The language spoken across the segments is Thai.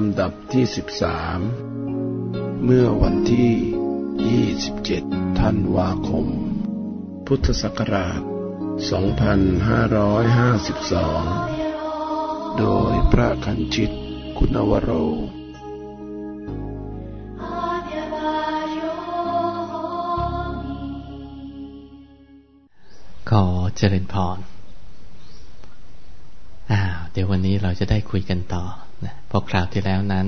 ลำดับที่ 13 เมื่อวันที่ 27 ธันวาคม พุทธศักราช 2552 โดยพระคันชิต คุณวโร ขอเจริญพรอ้าว เดี๋ยววันนี้เราจะได้คุยกันต่อ นะพราะคราวที่แล้วนั้น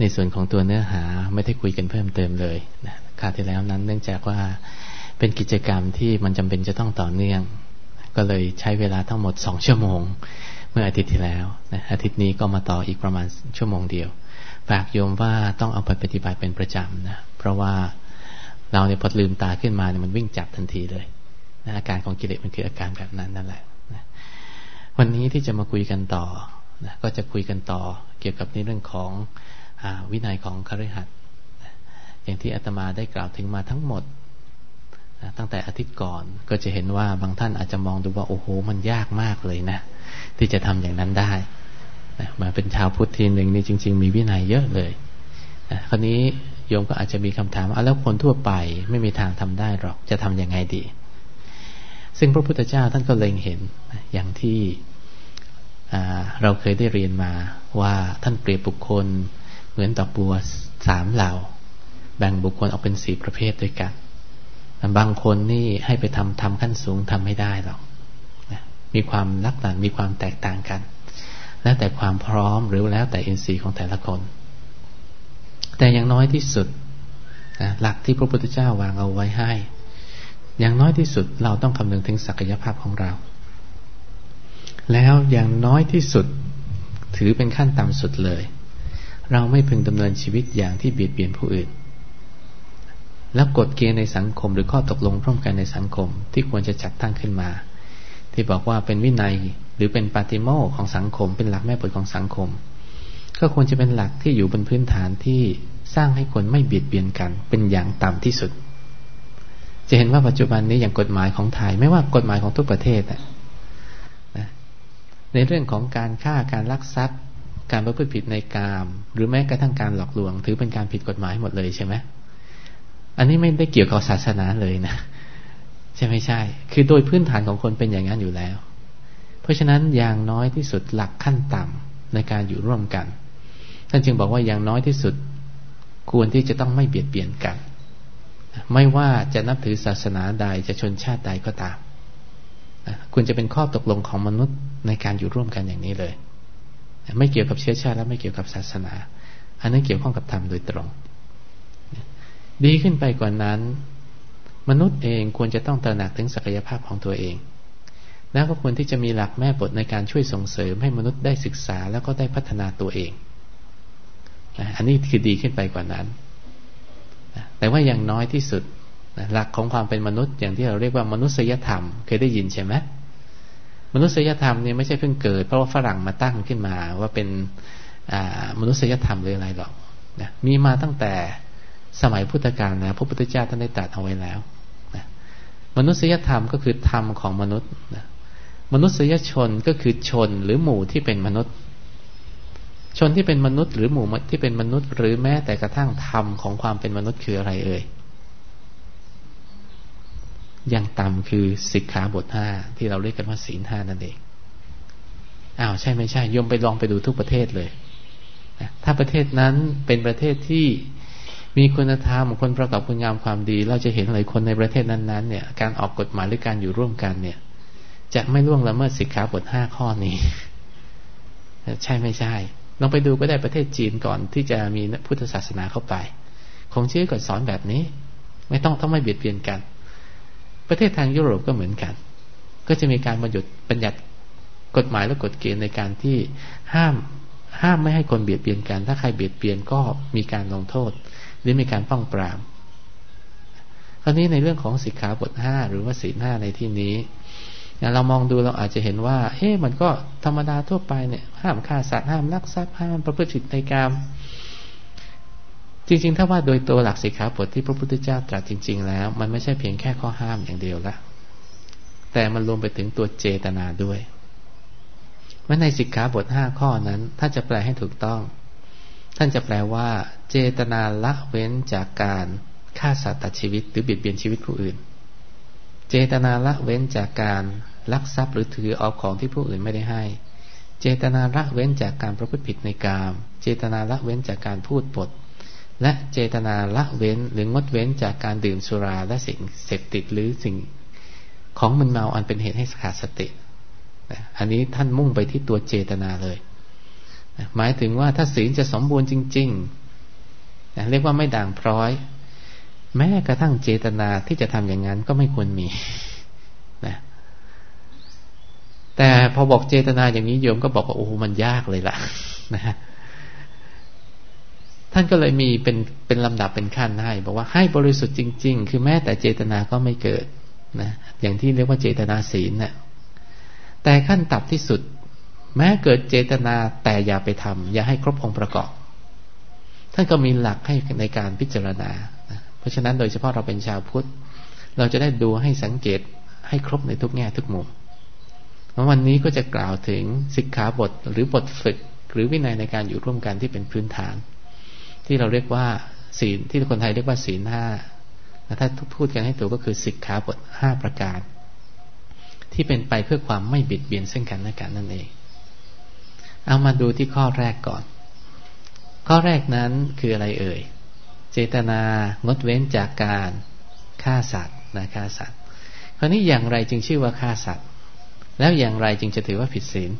ในส่วนของตัวเนื้อหาไม่ได้คุยกันเพิ่มเติมเลยนะคราวที่แล้วนั้น เนื่องจากว่าเป็นกิจกรรมที่มันจำเป็นจะต้องต่อเนื่อง ก็เลยใช้เวลาทั้งหมดสองชั่วโมง เมื่ออาทิตย์ที่แล้วนะอาทิตย์นี้ก็มาต่ออีกประมาณชั่วโมงเดียวฝากโยมว่าต้องเอาไปปฏิบัติเป็นประจำนะเพราะว่าเราเนี่ยพอลืมตาขึ้นมาเนี่ยมันวิ่งจับทันทีเลยนะอาการของกิเลสมันคืออาการแบบนั้นนั่นแหละนะวันนี้ที่จะมาคุยกันต่อ นะก็จะคุยกันต่อเกี่ยวกับในเรื่องของอวินัยของคฤหัสถ์อย่างที่อาตมาได้กล่าวถึงมาทั้งหมดนะตั้งแต่อาทิตย์ก่อนก็จะเห็นว่าบางท่านอาจจะมองดูว่าโอ้โห มันยากมากเลยนะ ที่จะทำอย่างนั้นได้นะมาเป็นชาวพุทธทีหนึ่งนี่จริง ๆ มีวินัยเยอะเลยนะคราวนี้โยมก็อาจจะมีคำถามอะแล้วคนทั่วไปไม่มีทางทำได้หรอกจะทํำยังไงดี ซึ่งพระพุทธเจ้าท่านก็เล็งเห็นอย่างที่ เราเคยได้เรียนมาว่าท่านเปรียบบุคคลเหมือนดอกบัวสามเหล่า แบ่งบุคคลออกเป็นสี่ประเภทด้วยกันบางคนนี่ให้ไปทำทำขั้นสูงทำไม่ได้หรอกมีความลักษณะมีความแตกต่างกัน แล้วแต่ความพร้อมหรือแล้วแต่อินทรีย์ของแต่ละคน แต่อย่างน้อยที่สุดนะหลักที่พระพุทธเจ้า วางเอาไว้ให้ อย่างน้อยที่สุดเราต้องคำนึงถึงศักยภาพของเรา แล้วอย่างน้อยที่สุดถือเป็นขั้นต่ำสุดเลย เราไม่พึงดำเนินชีวิตอย่างที่เบียดเบียนผู้อื่น แล้วกฎเกณฑ์ในสังคมหรือข้อตกลงร่วมกันในสังคมที่ควรจะจัดตั้งขึ้นมา ที่บอกว่าเป็นวินัยหรือเป็นปาติโมของสังคม เป็นหลักแม่บทของสังคม ก็ควรจะเป็นหลักที่อยู่บนพื้นฐานที่สร้างให้คนไม่เบียดเบียนกัน เป็นอย่างต่ำที่สุด จะเห็นว่าปัจจุบันนี้อย่างกฎหมายของไทย ไม่ว่ากฎหมายของทุกประเทศนะ ในเรื่องของการฆ่าการลักทรัพย์ การประพฤติผิดในกามหรือแม้กระทั่งการหลอกลวง ถือเป็นการผิดกฎหมายหมดเลยใช่ไหมอันนี้ไม่ได้เกี่ยวกับศาสนาเลยนะใช่ไม่ใช่ คือโดยพื้นฐานของคนเป็นอย่างนั้นอยู่แล้ว เพราะฉะนั้นอย่างน้อยที่สุดหลักขั้นต่ำในการอยู่ร่วมกัน ท่านจึงบอกว่าอย่างน้อยที่สุดควรที่จะต้องไม่เบียดเบียนกัน ไม่ว่าจะนับถือศาสนาใดจะชนชาติใดก็ตามควรจะเป็นข้อตกลงของมนุษย์ ในการอยู่ร่วมกันอย่างนี้เลย ไม่เกี่ยวกับเชื้อชาติและไม่เกี่ยวกับศาสนา อันนั้นเกี่ยวข้องกับธรรมโดยตรง ดีขึ้นไปกว่านั้น มนุษย์เองควรจะต้องตระหนักถึงศักยภาพของตัวเอง แล้วก็ควรที่จะมีหลักแม่บทในการช่วยส่งเสริมให้มนุษย์ได้ศึกษาแล้วก็ได้พัฒนาตัวเองอันนี้คือดีขึ้นไปกว่านั้นแต่ว่าอย่างน้อยที่สุดหลักของความเป็นมนุษย์อย่างที่เราเรียกว่ามนุษยธรรม เคยได้ยินใช่ไหม มนุษยธรรมเนี่ยไม่ใช่เพิ่งเกิด เพราะว่าฝรั่งมาตั้งขึ้นมาว่าเป็นมนุษยธรรมหรืออะไรหรอกนะมีมาตั้งแต่สมัยพุทธกาลแล้วพระพุทธเจ้าท่านได้ตรัสเอาไว้แล้วนะมนุษยธรรมก็คือธรรมของมนุษย์นะมนุษยชนก็คือชนหรือหมู่ที่เป็นมนุษย์ ชนที่เป็นมนุษย์ หรือหมู่ที่เป็นมนุษย์ หรือแม้แต่กระทั่งธรรมของความเป็นมนุษย์คืออะไรเอ่ย ยังต่ำคือสิกขาบทห้าที่เราเรียกกันว่าศีลห้านั่นเองอ้าวใช่ไม่ใช่ยมไปลองไปดูทุกประเทศเลยถ้าประเทศนั้นเป็นประเทศที่มีคุณธรรมคนประกอบคุณงามความดี เราจะเห็นหลายคนในประเทศนั้นๆเนี่ย การออกกฎหมายหรือการอยู่ร่วมกันเนี่ย จะไม่ล่วงละเมิดสิกขาบทห้าข้อนี้ ใช่ไม่ใช่ลองไปดูก็ได้ประเทศจีนก่อนที่จะมีพุทธศาสนาเข้าไปคงชื่อก่อนสอนแบบนี้ ไม่ต้องต้องไม่เบียดเบียนกัน ประเทศทางยุโรปก็เหมือนกัน ก็จะมีการบรรยุบัญญัติกฎหมายและกฎเกณฑ์ในการที่ห้ามห้ามไม่ให้คนเบียดเบียนกัน ถ้าใครเบียดเบียนก็มีการลงโทษ หรือมีการป้องปรามคราวนี้ในเรื่องของสิกขาบทห้าหรือว่าศีลห้าในที่นี้เรามองดูเราอาจจะเห็นว่าเฮ้มันก็ธรรมดาทั่วไปเนี่ย ห้ามฆ่าสัตว์ห้ามลักทรัพย์ห้ามประพฤติผิดในกรรม จริง ๆ ถ้าว่าโดยตัวหลักสิกขาบทที่พระพุทธเจ้าตรัสจริง ๆ แล้ว มันไม่ใช่เพียงแค่ข้อห้ามอย่างเดียวละแต่มันรวมไปถึงตัวเจตนาด้วยเมื่อในสิกขาบทห้าข้อนั้น ถ้าจะแปลให้ถูกต้อง ท่านจะแปลว่า เจตนาละเว้นจากการฆ่าสัตว์ตัดชีวิต หรือเบียดเบียนชีวิตผู้อื่น เจตนาละเว้นจากการลักทรัพย์หรือถือเอาของที่ผู้อื่นไม่ได้ให้ เจตนาละเว้นจากการประพฤติผิดในกาม เจตนาละเว้นจากการพูดปด และเจตนาละเว้นหรืองดเว้นจากการดื่มสุราและสิ่งเสพติดหรือสิ่งของมึนเมาอันเป็นเหตุให้ขาดสติอันนี้ท่านมุ่งไปที่ตัวเจตนาเลยหมายถึงว่าถ้าศีลจะสมบูรณ์จริงๆเรียกว่าไม่ด่างพร้อย แม้กระทั่งเจตนาที่จะทำอย่างนั้นก็ไม่ควรมีนะแต่พอบอกเจตนาอย่างนี้โยมก็บอกว่าโอ้มันยากเลยล่ะนะฮะ ท่านก็เลยมีเป็นเป็นลำดับเป็นขั้นให้ บอกว่าให้บริสุทธิ์จริง ๆ คือแม้แต่เจตนาก็ไม่เกิดนะอย่างที่เรียกว่าเจตนาศีลนะ่ะแต่ขั้นตับที่สุด แม้เกิดเจตนาแต่อย่าไปทำอย่าให้ครบองค์ประกอบ ท่านก็มีหลักให้ในการพิจารณานะเพราะฉะนั้นโดยเฉพาะเราเป็นชาวพุทธ เราจะได้ดูให้สังเกตให้ครบในทุกแง่ทุกมุมวันนี้ก็จะกล่าวถึงสิกขาบทหรือบทฝึก หรือวินัยในการอยู่ร่วมกันที่เป็นพื้นฐาน ที่เราเรียกว่าศีลที่คนไทยเรียกว่าศีลห้าถ้าพูดกันให้ถูกก็คือสิกขาบทห้าประการ ที่เป็นไปเพื่อความไม่บิดเบียนซึ่งกันและกันนั่นเอง เอามาดูที่ข้อแรกก่อน ข้อแรกนั้นคืออะไรเอ่ย เจตนางดเว้นจากการฆ่าสัตว์นะฆ่าสัตว์ คราวนี้อย่างไรจึงชื่อว่าฆ่าสัตว์ แล้วอย่างไรจึงจะถือว่าผิดศีล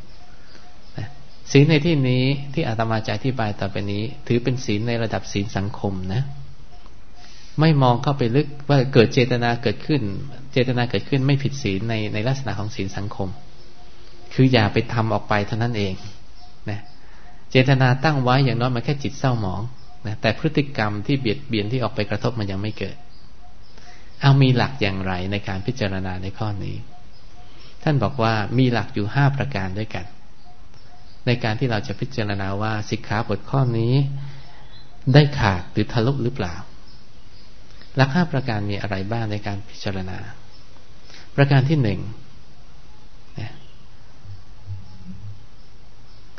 ศีลในที่นี้ที่อาตมาจะอธิบายต่อไปนี้ ถือเป็นศีลในระดับศีลสังคมนะ ไม่มองเข้าไปลึกว่าเกิดเจตนาเกิดขึ้น เจตนาเกิดขึ้นไม่ผิดศีลในในลักษณะของศีลสังคม คืออย่าไปทำออกไปเท่านั้นเองนะเจตนาตั้งไว้อย่างน้อยมันแค่จิตเศร้าหมองนะแต่พฤติกรรมที่เบียดเบียนที่ออกไปกระทบมันยังไม่เกิด เอามีหลักอย่างไรในการพิจารณาในข้อนี้ ท่านบอกว่ามีหลักอยู่ห้าประการด้วยกัน ในการที่เราจะพิจารณาว่าสิกขาบทข้อนี้ ได้ขาดหรือทะลุหรือเปล่าหลักห้าประการมีอะไรบ้างในการพิจารณา ประการที่หนึ่ง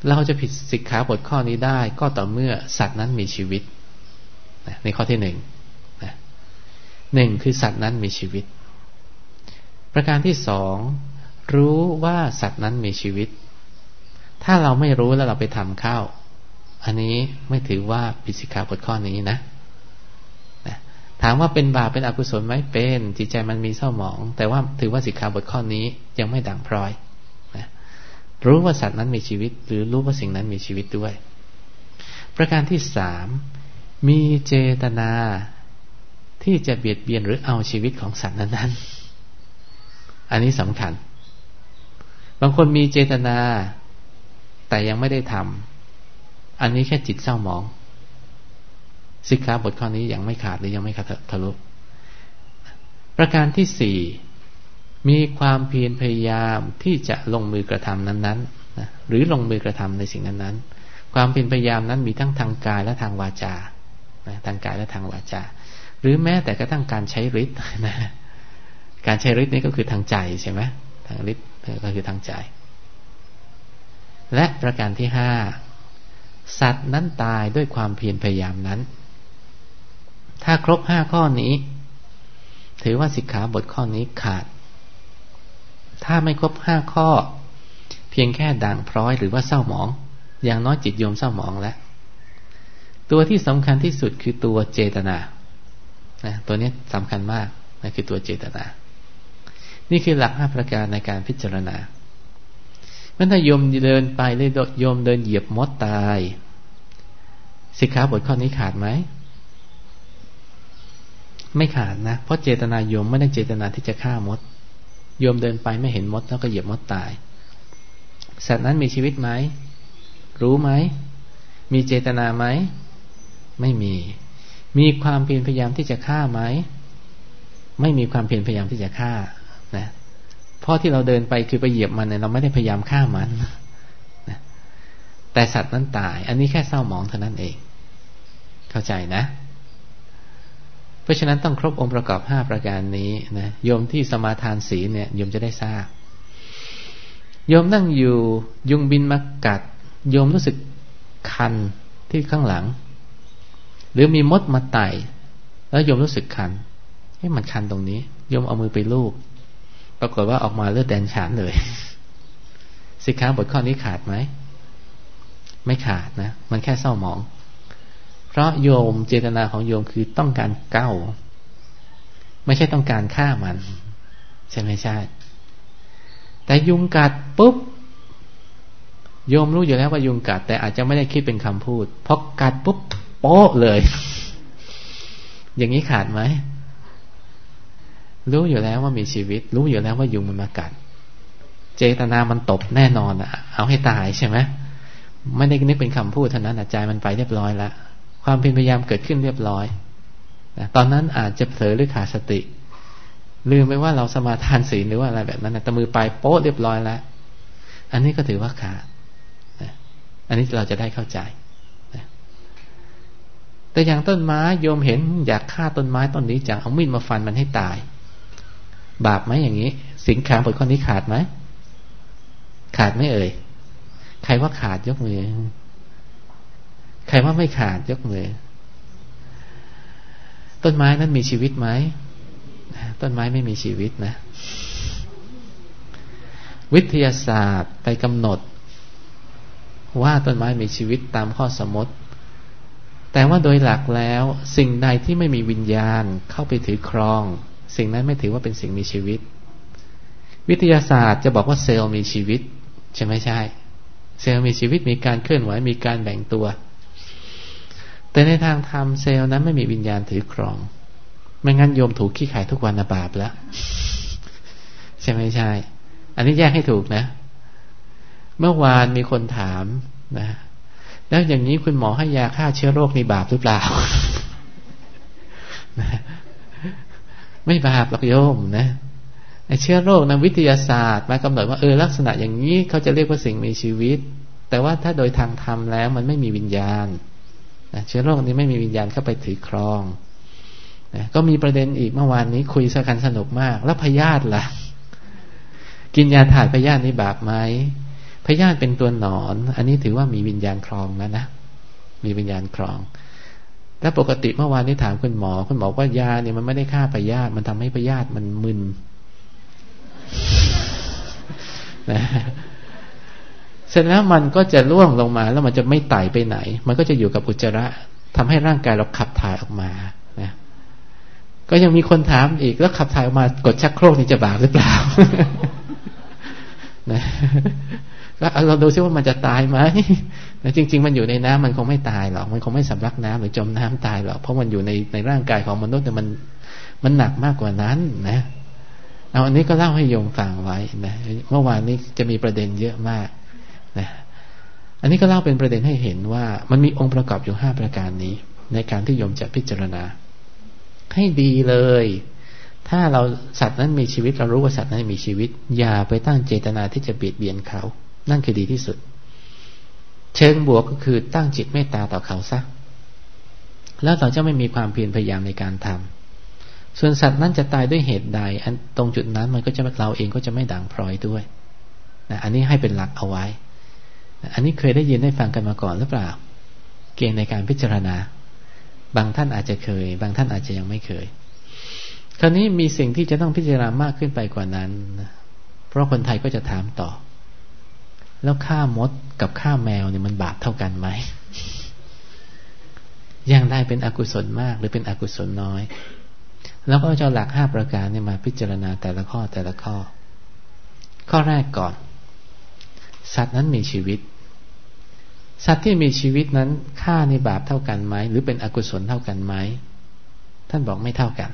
เราจะผิดสิกขาบทข้อนี้ได้ ก็ต่อเมื่อสัตว์นั้นมีชีวิตในข้อที่หนึ่งหนึ่งคือสัตว์นั้นมีชีวิต ประการที่สองรู้ว่าสัตว์นั้นมีชีวิต ถ้าเราไม่รู้แล้วเราไปทำเข้า อันนี้ไม่ถือว่าผิดสิกขาบทข้อนี้นะถามว่าเป็นบาปเป็นอกุศลไหมเป็น จิตใจมันมีเศร้าหมอง แต่ว่าถือว่าสิกขาบทข้อนี้ยังไม่ด่างพร้อยนะรู้ว่าสัตว์นั้นมีชีวิต หรือรู้ว่าสิ่งนั้นมีชีวิตด้วย ประการที่สามมีเจตนาที่จะเบียดเบียนหรือเอาชีวิตของสัตว์นั้นๆอันนี้สำคัญ บางคนมีเจตนา แต่ยังไม่ได้ทำอันนี้แค่จิตเศร้าหมองสิกขาบทข้อนี้ยังไม่ขาดหรือยังไม่ขาดทะลุประการที่สี่มีความเพียรพยายามที่จะลงมือกระทำนั้นๆนะหรือลงมือกระทำในสิ่งนั้นๆ ความเพียรพยายามนั้นมีทั้งทางกายและทางวาจานะทางกายและทางวาจา หรือแม้แต่กระทั่งการใช้ฤทธิ์นะการใช้ฤทธิ์นี้ก็คือทางใจใช่ไหมทางฤทธิ์ก็คือทางใจ และประการที่ห้าสัตว์นั้นตายด้วยความเพียรพยายามนั้น ถ้าครบห้าข้อนี้ ถือว่าสิกขาบทข้อนี้ขาด ถ้าไม่ครบห้าข้อ เพียงแค่ด่างพร้อยหรือว่าเศร้าหมอง อย่างน้อยจิตโยมเศร้าหมองแล้ว ตัวที่สำคัญที่สุดคือตัวเจตนานะตัวนี้สำคัญมากนะคือตัวเจตนา นี่คือหลักห้าประการในการพิจารณา มื่อถ้าโยมเดินไปเลยโยมเดินเหยียบมดตาย สิกขาบทข้อนี้ขาดไหม ไม่ขาดนะ เพราะเจตนาโยมไม่ได้เจตนาที่จะฆ่ามด โยมเดินไปไม่เห็นมดแล้วก็เหยียบมดตาย สัตว์นั้นมีชีวิตไหม รู้ไหม มีเจตนาไหม ไม่มี มีความเพียรพยายามที่จะฆ่าไหม ไม่มีความเพียรพยายามที่จะฆ่า ราะที่เราเดินไปคือไปเหยียบมันเนี่ยเราไม่ได้พยายามฆ่ามันนะแต่สัตว์นั้นตาย อันนี้แค่เศร้าหมองเท่านั้นเอง เข้าใจนะ เพราะฉะนั้นต้องครบองค์ประกอบห้าประการนี้นะโยมที่สมาทานศีลเนี่ยโยมจะได้ทราบโยมนั่งอยู่ยุงบินมากัดโยมรู้สึกคันที่ข้างหลัง หรือมีมดมาไต่ แล้วโยมรู้สึกคันเฮ้มันคันตรงนี้โยมเอามือไปลูบ ปรากฏว่าออกมาเลือดแดงฉานเลย สิกขาบทข้อนี้ขาดไหม ไม่ขาดนะ มันแค่เศร้าหมอง เพราะโยมเจตนาของโยมคือต้องการเก้า ไม่ใช่ต้องการฆ่ามัน ใช่ไหมใช่ แต่ยุงกัดปุ๊บโยมรู้อยู่แล้วว่ายุงกัด แต่อาจจะไม่ได้คิดเป็นคำพูดพอกัดปุ๊บโป๊ะเลย อย่างนี้ขาดไหม รู้อยู่แล้วว่ามีชีวิต รู้อยู่แล้วว่ายุงมันมากัด เจตนามันตบแน่นอนอะ เอาให้ตายใช่ไหมไม่ได้นึกเป็นคำพูดเท่านั้นใจมันไปเรียบร้อยแล้วความพยรพยายามเกิดขึ้นเรียบร้อยนะตอนนั้นอาจจะเผลอหรือขาดสติ ลืมไปว่าเราสมาทานศีลหรือว่าอะไรแบบนั้นนะแต่มือไปโป๊ะเรียบร้อยแล้วอันนี้ก็ถือว่าขาดนะอันนี้เราจะได้เข้าใจนะแต่อย่างต้นไม้โยมเห็นอยากฆ่าต้นไม้ต้นนี้จังเอามีดมาฟันมันให้ตาย บาปไหมอย่างนี้ สิงขางบทข้อนี้ขาดไหมขาดไม่เอ่ยใครว่าขาดยกมือ ใครว่าไม่ขาดยกมือ ต้นไม้นั้นมีชีวิตไหมต้นไม้ไม่มีชีวิตนะ วิทยาศาสตร์ไปกำหนด ว่าต้นไม้มีชีวิตตามข้อสมมติ แต่ว่าโดยหลักแล้ว สิ่งใดที่ไม่มีวิญญาณเข้าไปถือครอง สิ่งนั้นไม่ถือว่าเป็นสิ่งมีชีวิต วิทยาศาสตร์จะบอกว่าเซลล์มีชีวิต ใช่ไหมใช่ เซลล์มีชีวิตมีการเคลื่อนไหวมีการแบ่งตัว แต่ในทางธรรมเซลล์นั้นไม่มีวิญญาณถือครอง ไม่งั้นโยมถูกขี้ขายทุกวันบาปแล้วใช่ไหมใช่ อันนี้แยกให้ถูกนะ เมื่อวานมีคนถามนะ แล้วอย่างนี้คุณหมอให้ยาฆ่าเชื้อโรคในบาปหรือเปล่า ไม่บาปหรอกโยมนะไอเชื้อโรคนะวิทยาศาสตร์ มากำหนดว่าเออลักษณะอย่างนี้เขาจะเรียกว่าสิ่งมีชีวิต แต่ว่าถ้าโดยทางธรรมแล้วมันไม่มีวิญญาณนะเชื้อโรคนี้ไม่มีวิญญาณเข้าไปถือครองนะก็มีประเด็นอีกเมื่อวานนี้คุยสักันสนุกมาก แล้วพยาธิล่ะ กินยาถ่ายพยาธินี่บาปไหมพยาธิเป็นตัวหนอน อันนี้ถือว่ามีวิญญาณครองแล้วนะมีวิญญาณครอง ถ้าปกติเมื่อวานนี้ถามคุณหมอ คุณหมอว่ายาเนี่ยมันไม่ได้ฆ่าพยาธิมันทำให้พยาธิมันมึนนะเสร็จแล้วมันก็จะล่วงลงมา แล้วมันจะไม่ไต่ไปไหน มันก็จะอยู่กับอุจจาระทำให้ร่างกายเราขับถ่ายออกมานะก็ยังมีคนถามอีกแล้วขับถ่ายออกมากดชักโครกนี่จะบาปหรือเปล่านะ แล้วเราดูซิว่ามันจะตายไหมแต่จริง ๆ มันอยู่ในน้ำมันคงไม่ตายหรอก มันคงไม่สำลักน้ำหรือจมน้ำตายหรอก เพราะมันอยู่ในในร่างกายของมนุษย์แต่มันมันหนักมากกว่านั้นนะ เอาอันนี้ก็เล่าให้โยมฟังไว้นะ เมื่อวานนี้จะมีประเด็นเยอะมากนะ อันนี้ก็เล่าเป็นประเด็นให้เห็นว่า มันมีองค์ประกอบอยู่ห้าประการนี้ ในการที่โยมจะพิจารณา ให้ดีเลย ถ้าเราสัตว์นั้นมีชีวิตเรารู้ว่าสัตว์นั้นมีชีวิต อย่าไปตั้งเจตนาที่จะเบียดเบียนเขา นั่นคือดีที่สุด เชิงบวกก็คือตั้งจิตเมตตาต่อเขาซะแล้วเราจะไม่มีความเพียรพยายามในการทำส่วนสัตว์นั้นจะตายด้วยเหตุใด อันตรงจุดนั้นมันก็จะเราเองก็จะไม่ด่างพร้อยด้วยนะอันนี้ให้เป็นหลักเอาไว้นะอันนี้เคยได้ยินได้ฟังกันมาก่อนหรือเปล่า เกณฑ์ในการพิจารณา บางท่านอาจจะเคย บางท่านอาจจะยังไม่เคย คราวนี้มีสิ่งที่จะต้องพิจารณามากขึ้นไปกว่านั้น เพราะคนไทยก็จะถามต่อ แล้วฆ่ามดกับฆ่าแมวเนี่ยมันบาปเท่ากันไหมยังได้เป็นอกุศลมากหรือเป็นอกุศลน้อย แล้วก็จะหลักห้าประการเนี่ยมาพิจารณาแต่ละข้อแต่ละข้อ ข้อแรกก่อน สัตว์นั้นมีชีวิต สัตว์ที่มีชีวิตนั้นฆ่าในบาปเท่ากันไหมหรือเป็นอกุศลเท่ากันไหมท่านบอกไม่เท่ากัน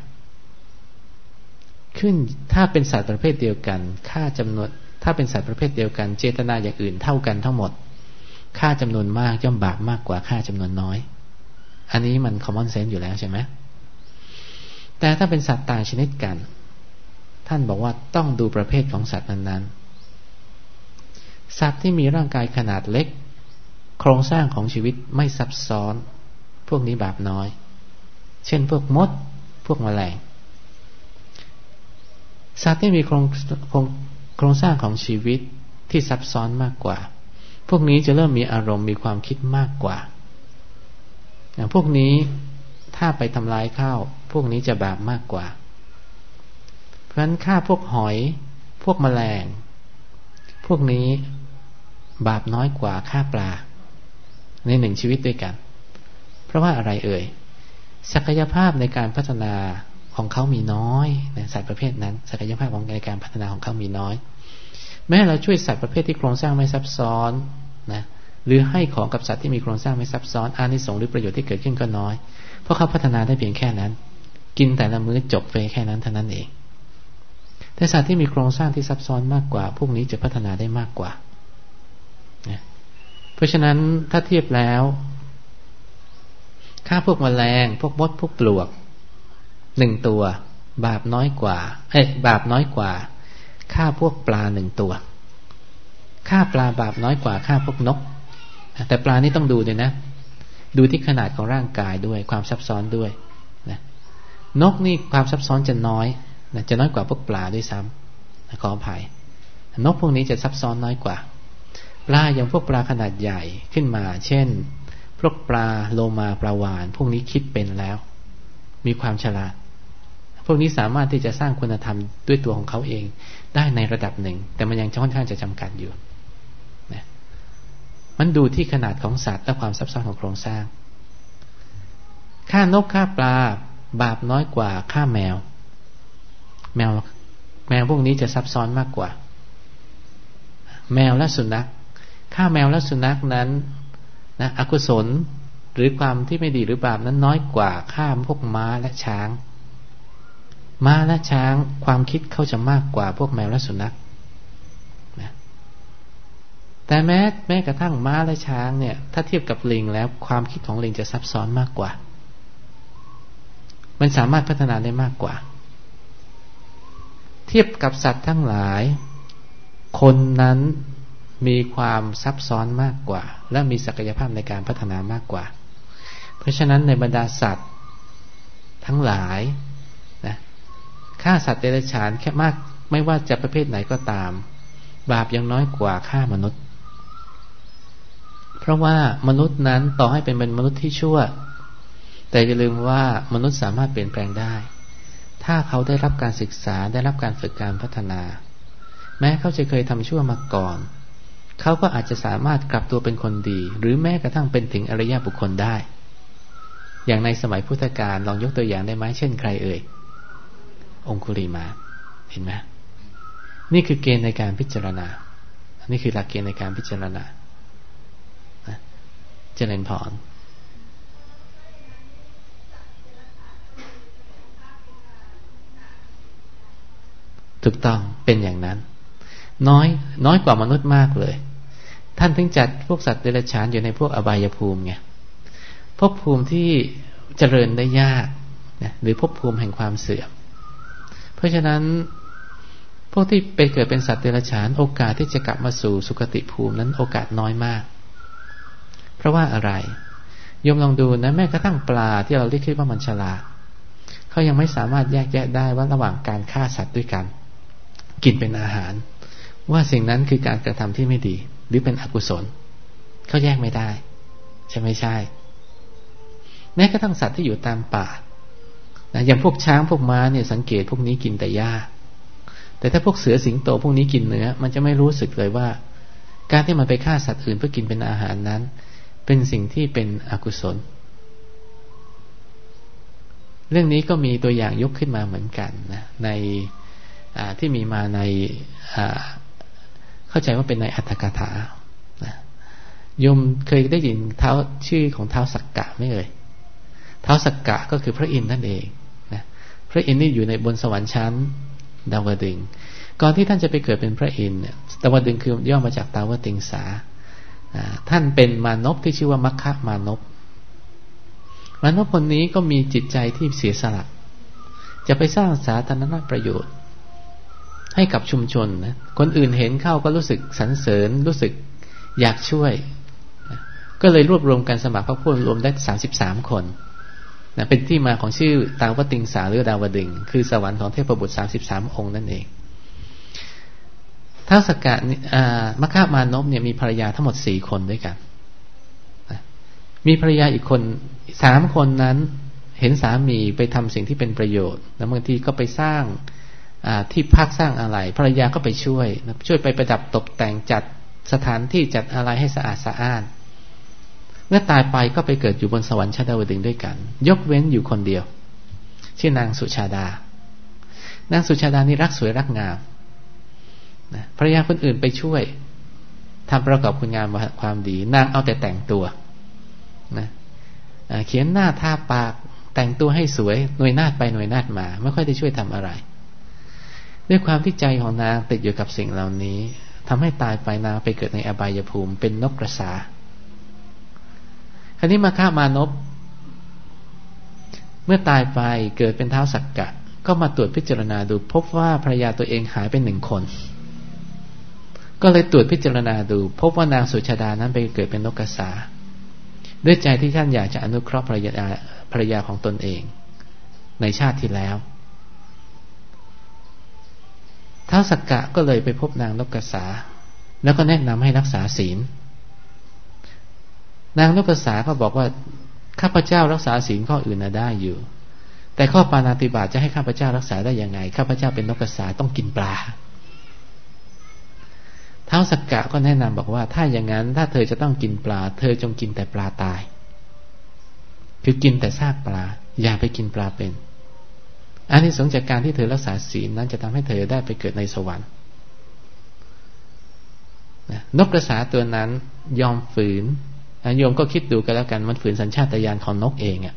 ขึ้นถ้าเป็นสัตว์ประเภทเดียวกันฆ่าจำนวน ถ้าเป็นสัตว์ประเภทเดียวกัน เจตนาอย่างอื่นเท่ากันทั้งหมด ค่าจำนวนมากย่อมบาปมากกว่าค่าจำนวนน้อย อันนี้มันคอมมอนเซนส์อยู่แล้วใช่ไหมแต่ถ้าเป็นสัตว์ต่างชนิดกัน ท่านบอกว่าต้องดูประเภทของสัตว์นั้นๆ สัตว์ที่มีร่างกายขนาดเล็ก โครงสร้างของชีวิตไม่ซับซ้อน พวกนี้บาปน้อย เช่นพวกมด พวกแมลงสัตว์ที่มีโครงโครง โครงสร้างของชีวิตที่ซับซ้อนมากกว่า พวกนี้จะเริ่มมีอารมณ์มีความคิดมากกว่า อย่างพวกนี้ถ้าไปทำลายข้าวพวกนี้จะบาปมากกว่า เพราะฉะนั้นฆ่าพวกหอย พวกแมลง พวกนี้บาปน้อยกว่าฆ่าปลา ในหนึ่งชีวิตด้วยกัน เพราะว่าอะไรเอ่ย ศักยภาพในการพัฒนา ของเขามีน้อยนะสัตว์ประเภทนั้นศักยภาพของในการพัฒนาของเขามีน้อย แม้เราช่วยสัตว์ประเภทที่โครงสร้างไม่ซับซ้อนนะหรือให้ของกับสัตว์ที่มีโครงสร้างไม่ซับซ้อนอานิสงส์หรือประโยชน์ที่เกิดขึ้นก็น้อย เพราะเขาพัฒนาได้เพียงแค่นั้น กินแต่ละมื้อจบไปแค่นั้นเท่านั้นเอง แต่สัตว์ที่มีโครงสร้างที่ซับซ้อนมากกว่า พวกนี้จะพัฒนาได้มากกว่าเพราะฉะนั้นถ้าเทียบแล้ว ค่าพวกมแมลงพวกมดพวกปลวก หนึ่งตัว บาปน้อยกว่า เอ้ยบาปน้อยกว่าค่าพวกปลาหนึ่งตัวค่าปลาบาปน้อยกว่าค่าพวกนก แต่ปลานี่ต้องดูเลยนะ ดูที่ขนาดของร่างกายด้วยความซับซ้อนด้วยนะนกนี่ความซับซ้อนจะน้อยนะจะน้อยกว่าพวกปลาด้วยซ้ำขออภัยนกพวกนี้จะซับซ้อนน้อยกว่า ปลาอย่างพวกปลาขนาดใหญ่ขึ้นมา เช่น พวกปลาโลมาปลาวาน พวกนี้คิดเป็นแล้ว มีความฉลาด พวกนี้สามารถที่จะสร้างคุณธรรมด้วยตัวของเขาเอง ได้ในระดับหนึ่ง แต่มันยังค่อนข้างจะจำกัดอยู่มันดูที่ขนาดของสัตว์และความซับซ้อนของโครงสร้าง ค่านกค่าปลา บาปน้อยกว่าค่าแมว แมว แมวพวกนี้จะซับซ้อนมากกว่า แมวและสุนัขค่าแมวและสุนัขนั้นนะอกุศลหรือความที่ไม่ดีหรือบาปนั้นน้อยกว่าค่าพวกม้าและช้าง ม้าและช้างความคิดเขาจะมากกว่าพวกแมวและสุนัขนะแต่แม้แม้กระทั่งม้าและช้างเนี่ย ถ้าเทียบกับลิงแล้วความคิดของลิงจะซับซ้อนมากกว่า มันสามารถพัฒนาได้มากกว่า เทียบกับสัตว์ทั้งหลาย คนนั้นมีความซับซ้อนมากกว่า และมีศักยภาพในการพัฒนามากกว่า เพราะฉะนั้นในบรรดาสัตว์ ทั้งหลาย ฆ่าสัตว์เดรัจฉานแค่มากไม่ว่าจะประเภทไหนก็ตาม บาปยังน้อยกว่าฆ่ามนุษย์ เพราะว่ามนุษย์นั้นต่อให้เป็นเป็นมนุษย์ที่ชั่ว แต่อย่าลืมว่ามนุษย์สามารถเปลี่ยนแปลงได้ ถ้าเขาได้รับการศึกษาได้รับการฝึกการพัฒนา แม้เขาจะเคยทำชั่วมาก่อน เขาก็อาจจะสามารถกลับตัวเป็นคนดี หรือแม้กระทั่งเป็นถึงอริยบุคคลได้ อย่างในสมัยพุทธกาลลองยกตัวอย่างได้ไหมเช่นใครเอ่ย องคุลีมาเห็นไหมนี่คือเกณฑ์ในการพิจารณา นี่คือหลักเกณฑ์ในการพิจารณาเจริญพรถูกต้องเป็นอย่างนั้น น้อยน้อยกว่ามนุษย์มากเลย ท่านถึงจัดพวกสัตว์เดรัจฉานอยู่ในพวกอบายภูมิไงภพภูมิที่เจริญได้ยากนะหรือภพภูมิแห่งความเสื่อม ราะฉะนั้นพวกที่ไปเกิดเป็นสัตว์เดรัจฉานโอกาสที่จะกลับมาสู่สุคติภูมินั้นโอกาสน้อยมาก เพราะว่าอะไรยมลองดูนะแม้กระทั่งปลาที่เราเรียกว่ามันฉลาดเขายังไม่สามารถแยกแยะได้ว่าระหว่างการฆ่าสัตว์ด้วยกัน กินเป็นอาหาร ว่าสิ่งนั้นคือการกระทำที่ไม่ดี หรือเป็นอกุศลเขาแยกไม่ได้ ใช่ไม่ใช่แม้กระทั่งสัตว์ที่อยู่ตามป่า นะอย่างพวกช้างพวกม้าเนี่ยสังเกตพวกนี้กินแต่หญ้า แต่ถ้าพวกเสือสิงโตพวกนี้กินเนื้อ มันจะไม่รู้สึกเลยว่า การที่มันไปฆ่าสัตว์อื่นเพื่อกินเป็นอาหารนั้น เป็นสิ่งที่เป็นอกุศล เรื่องนี้ก็มีตัวอย่างยกขึ้นมาเหมือนกันนะในที่มีมาในเข้าใจว่าเป็นในอัตถกถานะยมเคยได้ยินเท้าชื่อของเท้าสักกะไม่เอ่ยเท้าสักกะก็คือพระอินทร์นั่นเอง พระอินทร์นี่อยู่ในบนสวรรค์ชั้น ดาวดึงก่อนที่ท่านจะไปเกิดเป็นพระอินทร์ดาวดึงคือย่อมาจากดาวติงสาท่านเป็นมานพที่ชื่อว่ามัคคะมานพมานพคนนี้ก็มีจิตใจที่เสียสละ จะไปสร้างสาธารณประโยชน์ ให้กับชุมชนนะคนอื่นเห็นเข้าก็รู้สึกสรรเสริญรู้สึกอยากช่วย ก็เลยรวบรวมกันสมัครพระพุทธรวมได้สามสิบสามคน นะเป็นที่มาของชื่อตาวติงสาหรือดาวดึง คือสวรรค์ของเทพบุตรสามสิบสามองค์นั่นเองท้าสกะมัคคามานพเนี่ยมีภรรยาทั้งหมดสี่คนด้วยกันมีภรรยาอีกคนสามคนนั้นเห็นสามีไปทำสิ่งที่เป็นประโยชน์แล้วบางทีก็ไปสร้างที่พักสร้างอะไร ภรรยาก็ไปช่วย ช่วยไปประดับตกแต่งจัดสถานที่จัดอะไรให้สะอาดสะอ้าน เมื่อตายไปก็ไปเกิดอยู่บนสวรรค์ชั้นดาวดึงด้วยกัน ยกเว้นอยู่คนเดียว ชื่อนางสุชาดา นางสุชาดานี่รักสวยรักงามนะภรรยาคนอื่นไปช่วยทำประกอบคุณงามความดี นางเอาแต่แต่งตัวนะเขียนหน้าทาปากแต่งตัวให้สวยหน่วยนาดไปหน่วยนาดมา ไม่ค่อยได้ช่วยทำอะไร ด้วยความที่ใจของนางติดอยู่กับสิ่งเหล่านี้ทำให้ตายไปนางไปเกิดในอบายภูมิ เป็นนกกระสา ครานี้มาฆ่ามานพเมื่อตายไปเกิดเป็นเท้าสักกะ ก็มาตรวจพิจารณาดูพบว่าภรรยาตัวเองหายไปหนึ่งคน ก็เลยตรวจพิจารณาดู พบว่านางสุชาดานั้นไปเกิดเป็นนกกระสาด้วยใจที่ท่านอยากจะอนุเคราะห์ภรรยาภรรยาของตนเอง ในชาติที่แล้วท้าสักกะก็เลยไปพบนางนกกระสา แล้วก็แนะนำให้รักษาศีล นางนกกระสาก็บอกว่าข้าพเจ้ารักษาศีลข้ออื่นน่ะได้อยู่ แต่ข้อปานาติบาจะให้ข้าพเจ้ารักษาได้ยังไงข้าพเจ้าเป็นนกกระสาต้องกินปลาเท้าสักกะก็แนะนำบอกว่า ถ้าอย่างนั้นถ้าเธอจะต้องกินปลา เธอจงกินแต่ปลาตาย คือกินแต่ซากปลา อย่าไปกินปลาเป็นอันนี้สงจากการที่เธอรักษาศีลนั้นจะทำให้เธอได้ไปเกิดในสวรรค์นกกระสาตัวนั้นยอมฝืน โยมก็คิดดูกันแล้วกันมันฝืนสัญชาตญาณของนกเองอะ่ะ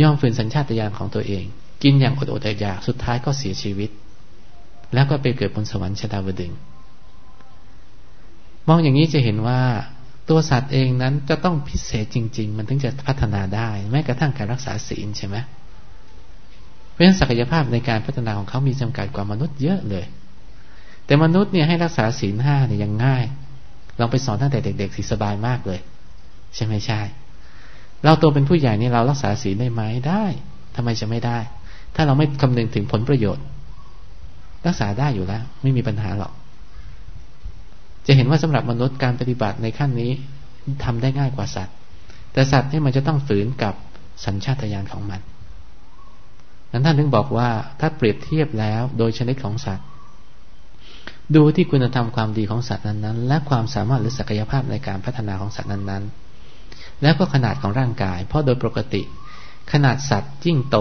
ยอมฝืนสัญชาตญาณของตัวเอง กินอย่างอดอดอยากสุดท้ายก็เสียชีวิต แล้วก็ไปเกิดบนสวรรค์ชะตาวดึงมองอย่างนี้จะเห็นว่าตัวสัตว์เองนั้นจะต้องพิเศษจริง ๆ มันถึงจะพัฒนาได้ แม้กระทั่งการรักษาศีลใช่ไหมเพราะฉะนั้นศักยภาพในการพัฒนาของเขามีจำกัดกว่ามนุษย์เยอะเลย แต่มนุษย์เนี่ยให้รักษาศีลห้าเนี่ยยังง่ายลองไปสอนตั้งแต่เด็ก ๆสิสบายมากเลย ใช่ไหมใช่ เราตัวเป็นผู้ใหญ่นี่เรารักษาศีลได้ไหมได้ทำไมจะไม่ได้ ถ้าเราไม่คำนึงถึงผลประโยชน์ รักษาได้อยู่แล้ว ไม่มีปัญหาหรอก จะเห็นว่าสำหรับมนุษย์การปฏิบัติในขั้นนี้ทำได้ง่ายกว่าสัตว์ แต่สัตว์นี่มันจะต้องฝืนกับสัญชาตญาณของมันนั้นท่านถึงบอกว่าถ้าเปรียบเทียบแล้วโดยชนิดของสัตว์ ดูที่คุณธรรมความดีของสัตว์นั้นๆ และความสามารถหรือศักยภาพในการพัฒนาของสัตว์นั้นๆ แล้วก็ขนาดของร่างกาย เพราะโดยปกติ ขนาดสัตว์ยิ่งโต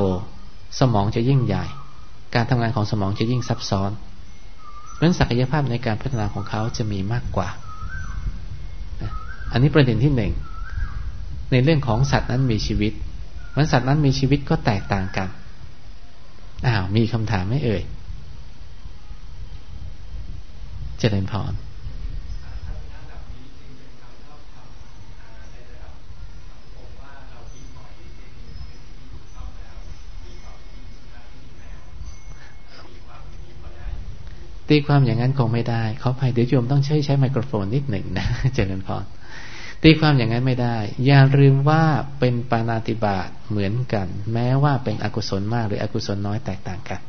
สมองจะยิ่งใหญ่ การทำงานของสมองจะยิ่งซับซ้อนเพราะศักยภาพในการพัฒนาของเขาจะมีมากกว่า อันนี้ประเด็นที่หนึ่งในเรื่องของสัตว์นั้นมีชีวิตมันสัตว์นั้นมีชีวิตก็แตกต่างกัน อ้าว มีคำถามไหมเอ่ย เจริญพร ตีความอย่างนั้นคงไม่ได้เขาภัยเดี๋ยวโยมต้องใช้ใช้ไมโครโฟนนิดหนึ่งนะเจริญพรตีความอย่างนั้นไม่ได้ อย่าลืมว่าเป็นปานาติบาตเหมือนกัน แม้ว่าเป็นอกุศลมากหรืออกุศลน้อยแตกต่างกัน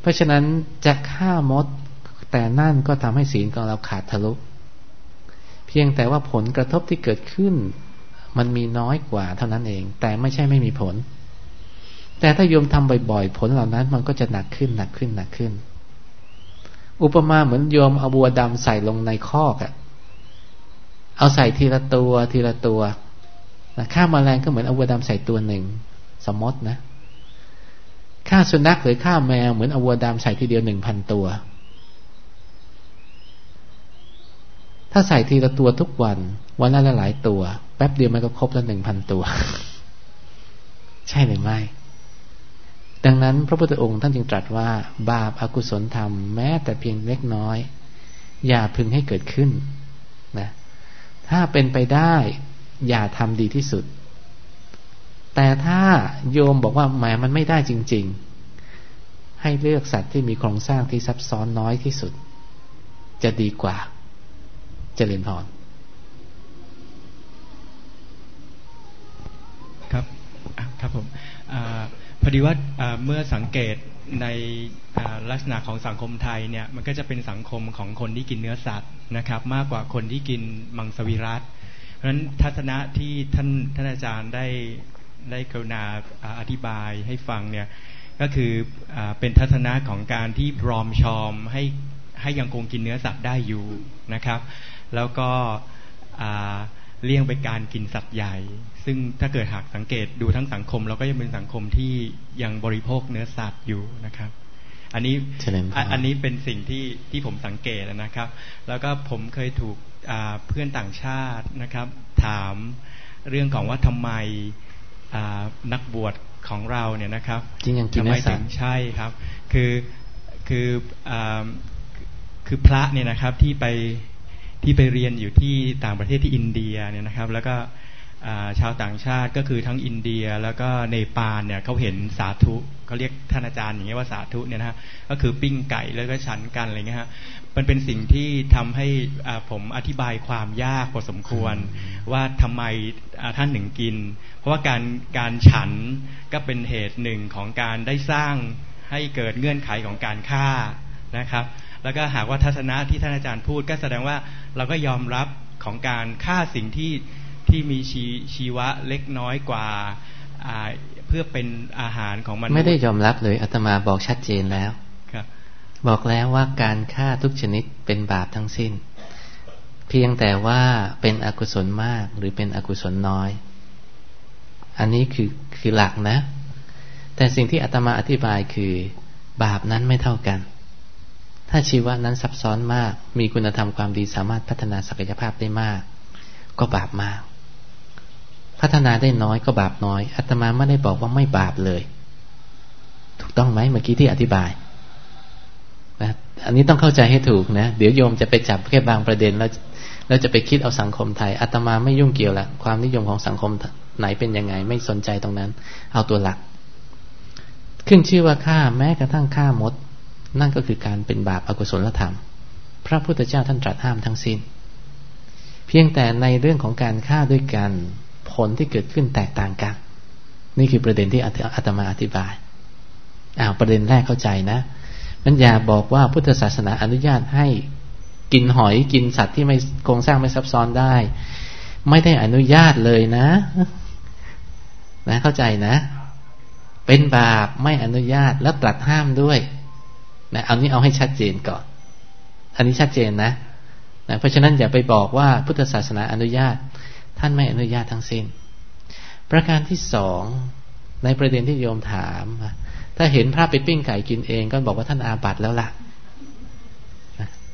เพราะฉะนั้นจะฆ่ามดแต่นั่นก็ทำให้ศีลของเราขาดทะลุ เพียงแต่ว่าผลกระทบที่เกิดขึ้น มันมีน้อยกว่าเท่านั้นเอง แต่ไม่ใช่ไม่มีผล แต่ถ้าโยมทำบ่อยๆ ผลเหล่านั้น มันก็จะหนักขึ้นหนักขึ้นหนักขึ้น อุปมาเหมือนโยมเอาบัวดำใส่ลงในคอกอะเอาใส่ทีละตัวทีละตัวนะค่ามาแมลงก็เหมือนเอาบัวดำใส่ตัวหนึ่ง สมมตินะค่าสุนัขหรือค่าแมวเหมือนเอาบัวดำใส่ทีเดียวหนึ่งพันตัว ถ้าใส่ทีละตัวทุกวัน วันละหลายตัว แป๊บเดียวมันก็ครบแล้วหนึ่งพันตัว ใช่หรือไม่ ดังนั้นพระพุทธองค์ท่านจึงตรัสว่า บาปอากุศลธรรมแม้แต่เพียงเล็กน้อย อย่าพึงให้เกิดขึ้นนะถ้าเป็นไปได้อย่าทำดีที่สุด แต่ถ้าโยมบอกว่าแหมมันไม่ได้จริง ๆ ให้เลือกสัตว์ที่มีโครงสร้างที่ซับซ้อนน้อยที่สุด จะดีกว่าจเจริญพรครับครับผม พอดีว่าเมื่อสังเกตในลักษณะของสังคมไทยเนี่ยมันก็จะเป็นสังคมของคนที่กินเนื้อสัตว์นะครับ มากกว่าคนที่กินมังสวิรัตเพราะฉะนั้นทัศนะที่ท่านท่านอาจารย์ได้ได้กรุณาอธิบายให้ฟังเนี่ยก็คืออเป็นทัศนะของการที่รอมชอมให้ให้ยังคงกินเนื้อสัตว์ได้อยู่นะครับ แล้วก็เลี่ยงไปการกินสัตว์ใหญ่ ซึ่งถ้าเกิดหากสังเกตดูทั้งสังคม เราก็ยังเป็นสังคมที่ยังบริโภคเนื้อสัตว์อยู่นะครับ อันนี้อันนี้เป็นสิ่งที่ที่ผมสังเกตนะครับ แล้วก็ผมเคยถูกเพื่อนต่างชาตินะครับ ถามเรื่องของว่าทำไมนักบวชของเราเนี่ยนะครับทำไมถึงใช่ครับ คือคือคือพระเนี่ยนะครับที่ไปที่ไปเรียนอยู่ที่ต่างประเทศที่อินเดียเนี่ยนะครับ แล้วก็ ชาวต่างชาติก็คือทั้งอินเดียแล้วก็เนปาลเนี่ยเขาเห็นสาธุเขาเรียกท่านอาจารย์อย่างเงี้ยว่าสาธุเนี่ยนะฮะก็คือปิ้งไก่แล้วก็ฉันกันอะไรเงี้ยฮะมันเป็นสิ่งที่ทำให้ผมอธิบายความยากพอสมควร ว่าทำไมท่านหนึ่งกิน เพราะว่าการการฉันก็เป็นเหตุหนึ่งของการได้สร้างให้เกิดเงื่อนไขของการฆ่านะครับ แล้วก็หากว่าทัศนะที่ท่านอาจารย์พูดก็แสดงว่าเราก็ยอมรับของการฆ่าสิ่งที่ ที่มีชีชีวะเล็กน้อยกว่าเพื่อเป็นอาหารของมันไม่ได้ยอมรับเลยอาตมาบอกชัดเจนแล้วบอกแล้วว่าการฆ่าทุกชนิดเป็นบาปทั้งสิ้น เพียงแต่ว่าเป็นอกุศลมากหรือเป็นอกุศลน้อย อันนี้คือคือหลักนะ แต่สิ่งที่อาตมาอธิบายคือบาปนั้นไม่เท่ากัน ถ้าชีวะนั้นซับซ้อนมาก มีคุณธรรมความดีสามารถพัฒนาศักยภาพได้มาก ก็บาปมาก พัฒนาได้น้อยก็บาปน้อยอาตมาไม่ได้บอกว่าไม่บาปเลย ถูกต้องไหมเมื่อกี้ที่อธิบายนะอันนี้ต้องเข้าใจให้ถูกนะ เดี๋ยวโยมจะไปจับแค่บางประเด็นแล้วแล้วจะไปคิดเอาสังคมไทยอาตมาไม่ยุ่งเกี่ยวละความนิยมของสังคมไหนเป็นยังไง ไม่สนใจตรงนั้น เอาตัวหลัก ขึ้นชื่อว่าฆ่าแม้กระทั่งฆ่ามด นั่นก็คือการเป็นบาปอากุศลธรรม พระพุทธเจ้าท่านตรัสห้ามทั้งสิ้น เพียงแต่ในเรื่องของการฆ่าด้วยกัน ผลที่เกิดขึ้นแตกต่างกัน นี่คือประเด็นที่อาตมาอธิบายอ้าวประเด็นแรกเข้าใจนะมันอย่าบอกว่าพุทธศาสนาอนุญาตให้กินหอยกินสัตว์ที่ไม่โครงสร้างไม่ซับซ้อนได้ ไม่ได้อนุญาตเลยนะนะเข้าใจนะ เป็นบาปไม่อนุญาตแล้วตรัสห้ามด้วยนะเอานี้เอาให้ชัดเจนก่อน อันนี้ชัดเจนนะนะ เพราะฉะนั้นอย่าไปบอกว่าพุทธศาสนาอนุญาต ท่านไม่อนุญาตทั้งสิ้น ประการที่สองในประเด็นที่โยมถาม ถ้าเห็นพระไปปิ้งไก่กินเองก็บอกว่าท่านอาบัตแล้วล่ะ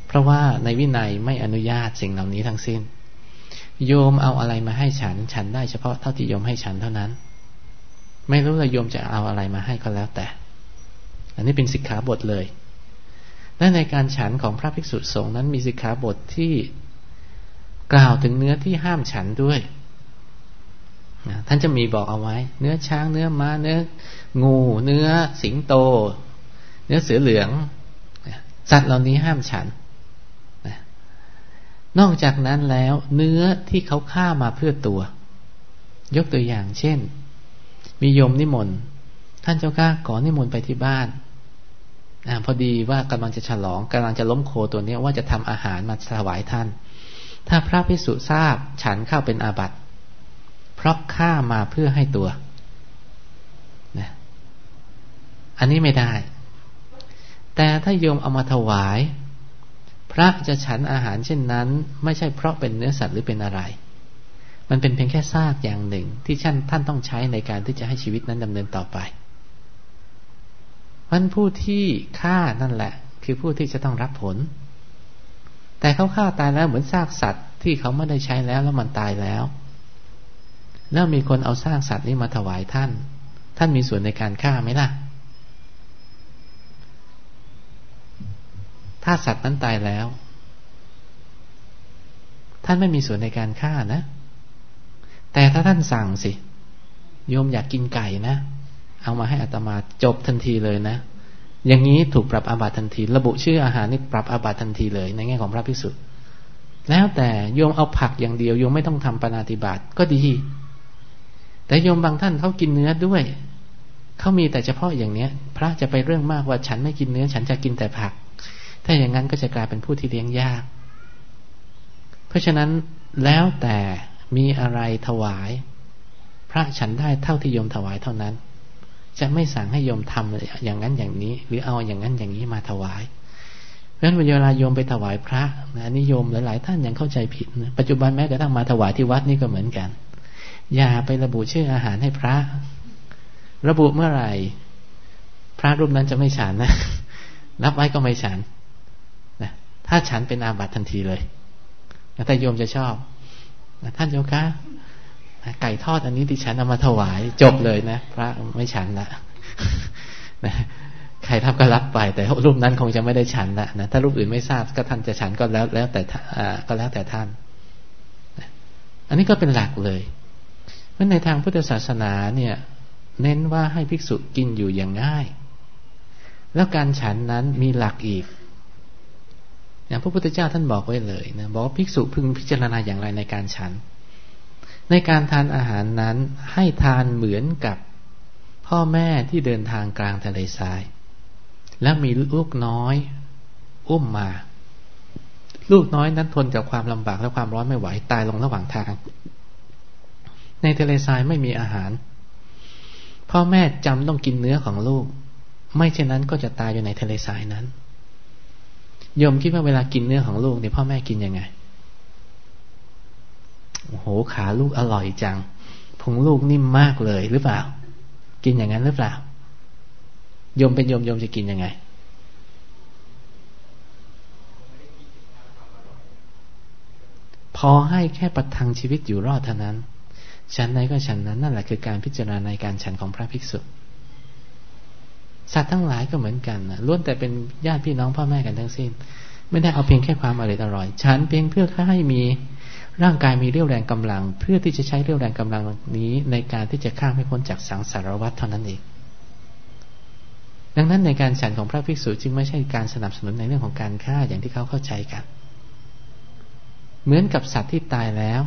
เพราะว่าในวินัยไม่อนุญาตสิ่งเหล่านี้ทั้งสิ้น โยมเอาอะไรมาให้ฉัน ฉันได้เฉพาะเท่าที่โยมให้ฉันเท่านั้น ไม่รู้เลยโยมจะเอาอะไรมาให้ก็แล้วแต่ อันนี้เป็นสิกขาบทเลยและในการฉันของพระภิกษุสงฆ์นั้นมีสิกขาบทที่ กล่าวถึงเนื้อที่ห้ามฉันด้วยท่านจะมีบอกเอาไว้ เนื้อช้างเนื้อม้า เนื้องู เนื้อสิงโต เนื้อเสือเหลืองสัตว์เหล่านี้ห้ามฉันนอกจากนั้นแล้ว เนื้อที่เขาฆ่ามาเพื่อตัว ยกตัวอย่าง เช่น มีโยมนิมนต์ท่านเจ้าข้าขอนิมนต์ไปที่บ้านอพอดีว่ากำลังจะฉลองกำลังจะล้มโคตัวนี้ว่าจะทำอาหารมาถวายท่าน ถ้าพระพิสุทราบฉันเข้าเป็นอาบัติ เพราะฆ่ามาเพื่อให้ตัวนะอันนี้ไม่ได้ แต่ถ้าโยมเอามาถวาย พระจะฉันอาหารเช่นนั้น ไม่ใช่เพราะเป็นเนื้อสัตว์หรือเป็นอะไร มันเป็นเพียงแค่ซากอย่างหนึ่ง ที่ท่านท่านต้องใช้ในการที่จะให้ชีวิตนั้นดำเนินต่อไปมันผู้ที่ฆ่านั่นแหละ คือผู้ที่จะต้องรับผล แต่เขาฆ่าตายแล้วเหมือนซากสัตว์ที่เขาไม่ได้ใช้แล้วแล้วมันตายแล้ว แล้วมีคนเอาสร้างสัตว์นี้มาถวายท่าน ท่านมีส่วนในการฆ่าไหมล่ะ ถ้าสัตว์นั้นตายแล้ว ท่านไม่มีส่วนในการฆ่านะ แต่ถ้าท่านสั่งสิ โยมอยากกินไก่นะ เอามาให้อัตมาจบทันทีเลยนะ อย่างนี้ถูกปรับอาบัติทันที ระบุชื่ออาหารนี่ปรับอาบัติทันทีเลย ในแง่ของพระภิกษุแล้วแต่โยมเอาผักอย่างเดียวโยมไม่ต้องทำปนาติบาตก็ดี แต่โยมบางท่านเขากินเนื้อด้วยเขามีแต่เฉพาะอย่างเนี้ย พระจะไปเรื่องมากว่าฉันไม่กินเนื้อ ฉันจะกินแต่ผัก ถ้าอย่างนั้นก็จะกลายเป็นผู้ที่เลี้ยงยาก เพราะฉะนั้นแล้วแต่มีอะไรถวาย พระฉันได้เท่าที่โยมถวายเท่านั้น จะไม่สั่งให้โยมทำอย่างนั้นอย่างนี้ หรือเอาอย่างนั้นอย่างนี้มาถวายเพราะฉะนั้นเวลาโยมไปถวายพระนะนิยมหลาย ๆ ท่านยังเข้าใจผิดนะปัจจุบันแม้กระทั่งมาถวายที่วัดนี่ก็เหมือนกัน อย่าไประบุชื่ออาหารให้พระ ระบุเมื่อไหร่ พระรูปนั้นจะไม่ฉันนะรับไว้ก็ไม่ฉันนะถ้าฉันเป็นอาบัติทันทีเลยแต่โยมจะชอบท่านโยคะ ไก่ทอดอันนี้ที่ฉันเอามาถวายจบเลยนะพระไม่ฉันละนะใครทำก็รับไป แต่รูปนั้นคงจะไม่ได้ฉันละนะถ้ารูปอื่นไม่ทราบก็ท่านจะฉันก็แล้ว แล้วแต่ก็แล้วแต่ท่าน อันนี้ก็เป็นหลักเลยเพราะในทางพุทธศาสนาเนี่ย เน้นว่าให้ภิกษุกินอยู่อย่างง่าย แล้วการฉันนั้นมีหลักอีกอย่างพระพุทธเจ้าท่านบอกไว้เลยนะบอกว่าภิกษุพึงพิจารณาอย่างไรในการฉัน ในการทานอาหารนั้นให้ทานเหมือนกับพ่อแม่ที่เดินทางกลางทะเลทราย และมีลูกน้อยอุ้มมา ลูกน้อยนั้นทนกับความลำบากและความร้อนไม่ไหวตายลงระหว่างทาง ในทะเลทรายไม่มีอาหาร พ่อแม่จำต้องกินเนื้อของลูก ไม่เช่นนั้นก็จะตายอยู่ในทะเลทรายนั้นโยมคิดว่าเวลากินเนื้อของลูกเนี่ยพ่อแม่กินยังไง โอ้โหขาลูกอร่อยจังพุงลูกนิ่มมากเลยหรือเปล่า กินอย่างนั้นหรือเปล่าโยมเป็นโยมโยมจะกินยังไง พอให้แค่ประทังชีวิตอยู่รอดเท่านั้นฉันไหนก็ฉันนั้นนั่นแหละคือการพิจารณาในการฉันของพระภิกษุสัตว์ทั้งหลายก็เหมือนกันนะล้วนแต่เป็นญาติพี่น้องพ่อแม่กันทั้งสิ้น ไม่ได้เอาเพียงแค่ความอร่อยอร่อย ฉันเพียงเพื่อให้มี ร่างกายมีเรี่ยวแรงกำลัง เพื่อที่จะใช้เรี่ยวแรงกำลังนี้ในการที่จะข้ามให้พ้นจากสังสารวัฏเท่านั้นเอง ดังนั้นในการฉันของพระภิกษุจึงไม่ใช่การสนับสนุนในเรื่องของการฆ่าอย่างที่เขาเข้าใจกัน เหมือนกับสัตว์ที่ตายแล้ว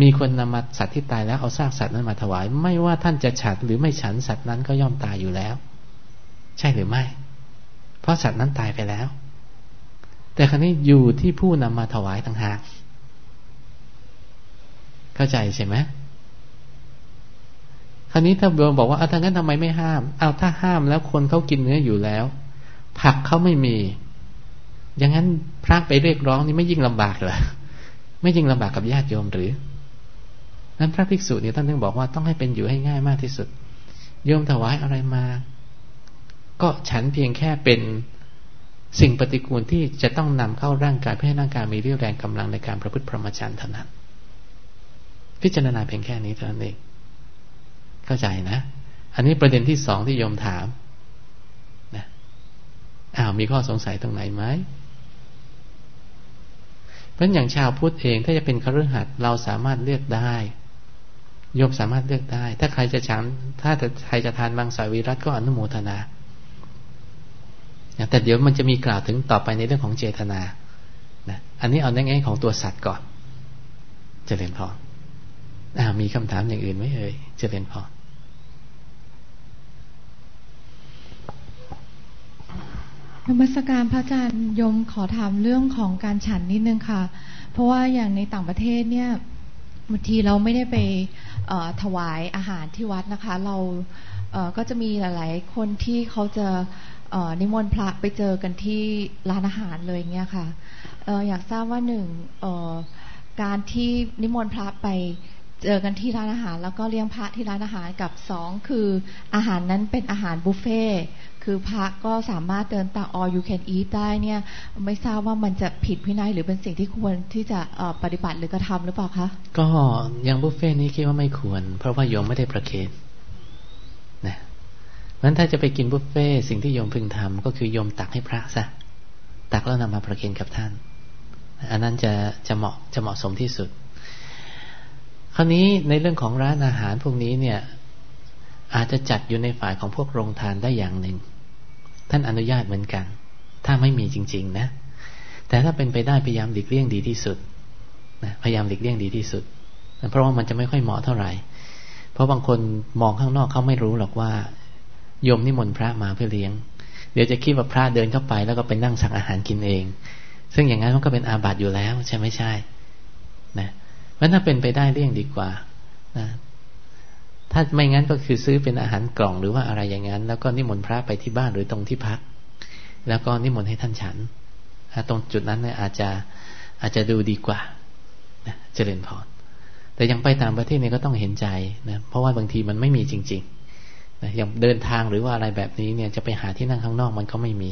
มีคนนำมาสัตว์ที่ตายแล้วเอาซากสัตว์นั้นมาถวาย ไม่ว่าท่านจะฉันหรือไม่ฉันสัตว์นั้นก็ย่อมตายอยู่แล้ว ใช่หรือไม่ เพราะสัตว์นั้นตายไปแล้ว แต่ครั้นี้อยู่ที่ผู้นำมาถวายต่างหาก เข้าใจใช่ไหมคราวนี้ถ้าเบลบอกว่าเอาถ้างั้นทำไมไม่ห้าม เอาถ้าห้ามแล้วคนเขากินเนื้ออยู่แล้ว ผักเขาไม่มี อย่างนั้นพระไปเรียกร้องนี่ไม่ยิ่งลำบากเหรอไม่ยิ่งลำบากกับญาติโยมหรือ นั้นพระภิกษุเนี่ยท่านถึงบอกว่าต้องให้เป็นอยู่ให้ง่ายมากที่สุด โยมถวายอะไรมา ก็ฉันเพียงแค่เป็นสิ่งปฏิกูลที่จะต้องนำเข้าร่างกายเพื่อให้ร่างกายมีเรี่ยวแรงกำลังในการประพฤติพรหมจรรย์เท่านั้น พิจารณาเพียงแค่นี้เท่านั้นเองเข้าใจนะ อันนี้ประเด็นที่สองที่โยมถามนะอ้าวมีข้อสงสัยตรงไหนไหมเพราะอย่างชาวพุทธเองถ้าจะเป็นคฤหัสถ์เราสามารถเลือกได้โยมสามารถเลือกได้ ถ้าใครจะฉัน ถ้าใครจะทานบางสาวิรัตก็อนุโมทนา แต่เดี๋ยวมันจะมีกล่าวถึงต่อไปในเรื่องของเจตนานะอันนี้เอาในแง่ของตัวสัตว์ก่อนจเจริญพรอ่า มีคำถามอย่างอื่นไหมเอ่ยจะเจริญพรนมัสการพระอาจารย์ยมขอถามเรื่องของการฉันนิดนึงค่ะ เพราะว่าอย่างในต่างประเทศเนี่ยบางทีเราไม่ได้ไปถวายอาหารที่วัดนะคะ เราก็จะมีหลาย ๆ คนที่เขาจะนิมนต์พระไปเจอกันที่ร้านอาหารเลยเงี้ยค่ะอยากทราบว่าหนึ่งการที่นิมนต์พระไป เจอกันที่ร้านอาหาร แล้วก็เลี้ยงพระที่ร้านอาหารกับสองคืออาหารนั้นเป็นอาหารบุฟเฟ่คือพระก็สามารถเดินตาม all you can eat ได้เนี่ยไม่ทราบว่ามันจะผิดพินัยหรือเป็นสิ่งที่ควรที่จะปฏิบัติหรือกระทำหรือเปล่าคะก็อย่างบุฟเฟ่นี้คิดว่าไม่ควร เพราะว่าโยมไม่ได้ประเคนนะนั้นถ้าจะไปกินบุฟเฟ่สิ่งที่โยมพึงทำก็คือโยมตักให้พระซะตักแล้วนำมาประเคนกับท่าน อันนั้นจะจะเหมาะจะเหมาะสมที่สุด คราวนี้ในเรื่องของร้านอาหารพวกนี้เนี่ย อาจจะจัดอยู่ในฝ่ายของพวกโรงทานได้อย่างหนึ่ง ท่านอนุญาตเหมือนกัน ถ้าไม่มีจริง ๆ นะ แต่ถ้าเป็นไปได้พยายามหลีกเลี่ยงดีที่สุดนะพยายามหลีกเลี่ยงดีที่สุด เพราะว่ามันจะไม่ค่อยเหมาะเท่าไหร่ เพราะบางคนมองข้างนอกเขาไม่รู้หรอกว่าโยมนิมนต์พระมาเพื่อเลี้ยง เดี๋ยวจะคิดว่าพระเดินเข้าไป แล้วก็ไปนั่งสั่งอาหารกินเอง ซึ่งอย่างนั้นมันก็เป็นอาบัติอยู่แล้วใช่ไม่ใช่ นะเพราะถ้าเป็นไปได้เลี่ยงดีกว่านะถ้าไม่งั้นก็คือซื้อเป็นอาหารกล่องหรือว่าอะไรอย่างนั้น แล้วก็นิมนต์พระไปที่บ้านหรือตรงที่พัก แล้วก็นิมนต์ให้ท่านฉัน ตรงจุดนั้นเนี่ยอาจจะอาจจะดูดีกว่าเจริญพรแต่ยังไปต่างประเทศเนี่ยก็ต้องเห็นใจนะเพราะว่าบางทีมันไม่มีจริงๆนะอย่างเดินทางหรือว่าอะไรแบบนี้เนี่ยจะไปหาที่นั่งข้างนอกมันก็ไม่มี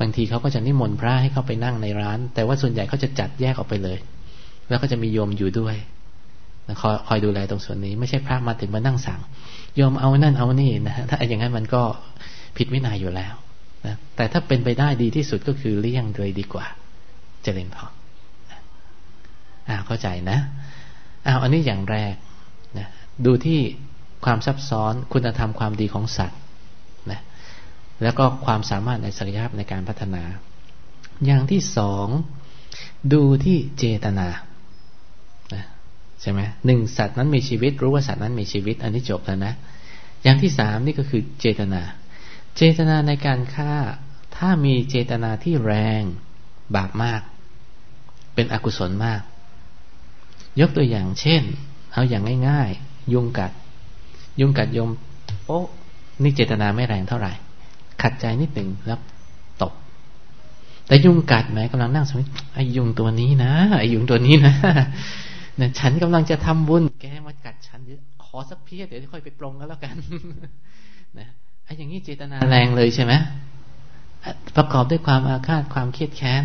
บางทีเขาก็จะนิมนต์พระให้เข้าไปนั่งในร้าน แต่ว่าส่วนใหญ่เขาจะจัดแยกออกไปเลย แล้วก็จะมีโยมอยู่ด้วยคอยคอยดูแลตรงส่วนนี้ ไม่ใช่พระมาถึงมานั่งสั่งโยมเอานั่นเอานี่นะถ้าอย่างนั้นมันก็ผิดวินัยอยู่แล้วนะแต่ถ้าเป็นไปได้ดีที่สุดก็คือเลี่ยงเลยดีกว่า เจริญพออ่าเข้าใจนะอ้าวอันนี้อย่างแรกนะดูที่ความซับซ้อนคุณธรรมความดีของสัตว์นะแล้วก็ความสามารถในศักยภาพในการพัฒนา อย่างที่สอง ดูที่เจตนา ใช่ไหมหนึ่งสัตว์นั้นมีชีวิต รู้ว่าสัตว์นั้นมีชีวิต อันนี้จบแล้วนะ อย่างที่สามนี่ก็คือเจตนา เจตนาในการฆ่า ถ้ามีเจตนาที่แรงบาปมาก เป็นอกุศลมาก ยกตัวอย่างเช่น เอาอย่างง่ายๆ ยุงกัด ยุงกัดยมโอ้นี่เจตนาไม่แรงเท่าไหร่ ขัดใจนิดหนึ่งแล้วตกแต่ยุงกัดไหมกำลังนั่งสมิไอ้ยุงตัวนี้นะไอ้ยุงตัวนี้นะ เนี่ยฉันกำลังจะทำบุญ แกมากัดฉันขอสักเพียเดี๋ยวค่อยไปปรงกันแล้วกันนะไอ้อย่างนี้เจตนาแรงเลยใช่ไหมประกอบด้วยความอาฆาตความเครียดแค้น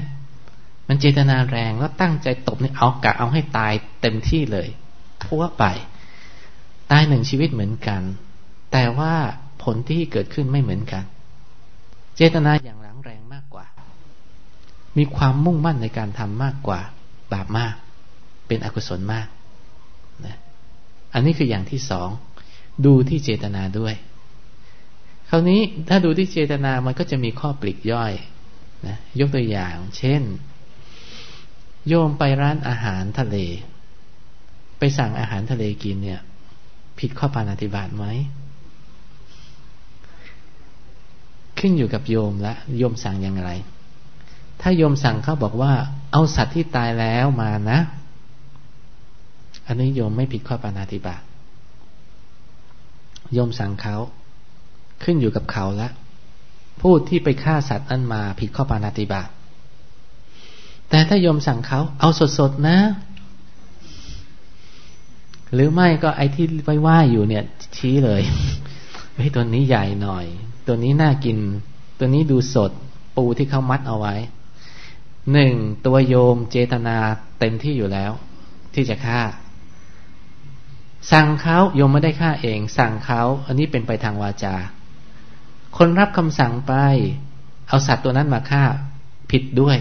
มันเจตนาแรงแล้วตั้งใจตบเนี่ยเอากะเอาให้ตายเต็มที่เลยพัวไป ตายหนึ่งชีวิตเหมือนกัน แต่ว่าผลที่เกิดขึ้นไม่เหมือนกัน เจตนาอย่างหลังแรงมากกว่า มีความมุ่งมั่นในการทำมากกว่า บาปมาก เป็นอกุศลมากนะอันนี้คืออย่างที่สอง ดูที่เจตนาด้วย คราวนี้ถ้าดูที่เจตนามันก็จะมีข้อปลีกย่อยนะยกตัวอย่าง เช่น โยมไปร้านอาหารทะเล ไปสั่งอาหารทะเลกินเนี่ย ผิดข้อปานาติบาตไหมขึ้นอยู่กับโยมละโยมสั่งอย่างไร ถ้าโยมสั่งเขาบอกว่า เอาสัตว์ที่ตายแล้วมานะ อันนี้โยมไม่ผิดข้อปานาติบาโยมสั่งเขาขึ้นอยู่กับเขาละผู้ที่ไปฆ่าสัตว์นั้นมาผิดข้อปานาติบาแต่ถ้าโยมสั่งเขาเอาสดๆนะ หรือไม่ก็ไอ้ที่ไว้ว่าอยู่เนี่ย ชี้เลยเฮ้ยตัวนี้ใหญ่หน่อย ตัวนี้น่ากิน ตัวนี้ดูสดปูที่เขามัดเอาไว้หนึ่งตัวโยมเจตนาเต็มที่อยู่แล้ว ที่จะฆ่า สั่งเขาโยมไม่ได้ฆ่าเอง สั่งเขาอันนี้เป็นไปทางวาจา คนรับคำสั่งไป เอาสัตว์ตัวนั้นมาฆ่า ผิดด้วย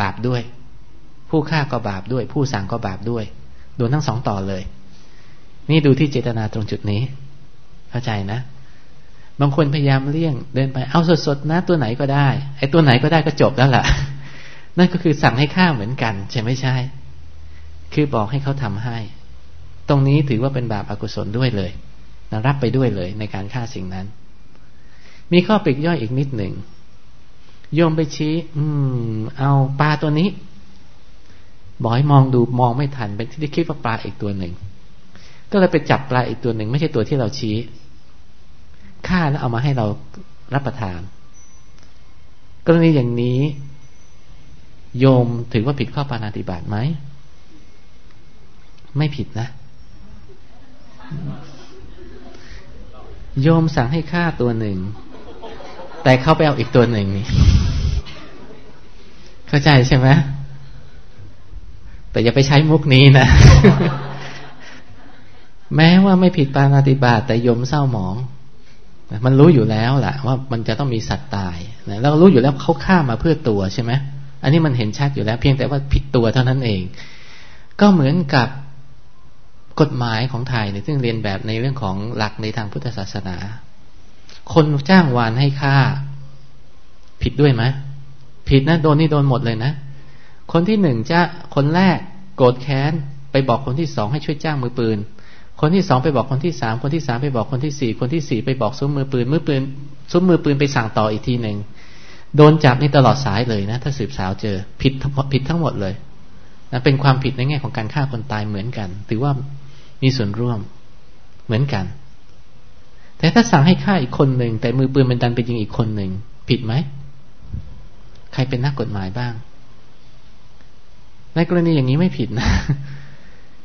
บาปด้วย ผู้ฆ่าก็บาปด้วย ผู้สั่งก็บาปด้วยโดนทั้งสองต่อเลย นี่ดูที่เจตนาตรงจุดนี้ เข้าใจนะ บางคนพยายามเลี่ยงเดินไป เอาสดๆนะ ตัวไหนก็ได้ไอ้ตัวไหนก็ได้ก็จบแล้วล่ะ นั่นก็คือสั่งให้ฆ่าเหมือนกัน ใช่ไม่ใช่ คือบอกให้เขาทำให้ รงนี้ถือว่าเป็นบาปอากุศลด้วยเลยนะรับไปด้วยเลยในการฆ่าสิ่งนั้น มีข้อปิกย่อยอีกนิดหนึ่งโยมไปชี้ อืม เอาปลาตัวนี้บอกให้มองดูมองไม่ทัน เป็นที่คิดว่าปลาอีกตัวหนึ่ง ก็เลยไปจับปลาอีกตัวหนึ่ง ไม่ใช่ตัวที่เราชี้ฆ่าแล้วเอามาให้เรารับประทาน กรณีอย่างนี้ โยมถือว่าผิดข้อปานาติบาตไหม ไม่ผิดนะ โยมสั่งให้ฆ่าตัวหนึ่ง แต่เขาไปเอาอีกตัวหนึ่งนี่ เข้าใจใช่ไหมแต่อย่าไปใช้มุกนี้นะ แม้ว่าไม่ผิดปานาติบาตแต่โยมเศร้าหมอง มันรู้อยู่แล้วแหละว่ามันจะต้องมีสัตว์ตายนะแล้วรู้อยู่แล้วเขาฆ่ามาเพื่อตัวใช่ไหมอันนี้มันเห็นชัดอยู่แล้ว เพียงแต่ว่าผิดตัวเท่านั้นเอง ก็เหมือนกับ กฎหมายของไทยเนี่ยซึ่งเรียนแบบในเรื่องของหลักในทางพุทธศาสนา คนจ้างวานให้ฆ่า ผิดด้วยไหมผิดนะโดนนี่โดนหมดเลยนะ คนที่หนึ่งจะคนแรกโกรธแค้นไปบอกคนที่สองให้ช่วยจ้างมือปืน คนที่สองไปบอกคนที่สามคนที่สามไปบอกคนที่สี่คนที่สี่ไปบอกซุ้มมือปืนมือปืนซุ้มมือปืนไปสั่งต่ออีกทีหนึ่งโดนจับนี่ตลอดสายเลยนะ ถ้าสืบสาวเจอผิดผิดทั้งหมดเลยนะเป็นความผิดในแง่ของการฆ่าคนตายเหมือนกัน ถือว่า มีส่วนร่วมเหมือนกัน แต่ถ้าสั่งให้ฆ่าอีกคนหนึ่งแต่มือปืนมันดันไปยิงอีกคนหนึ่งผิดไหม ใครเป็นนักกฎหมายบ้าง ในกรณีอย่างนี้ไม่ผิดนะ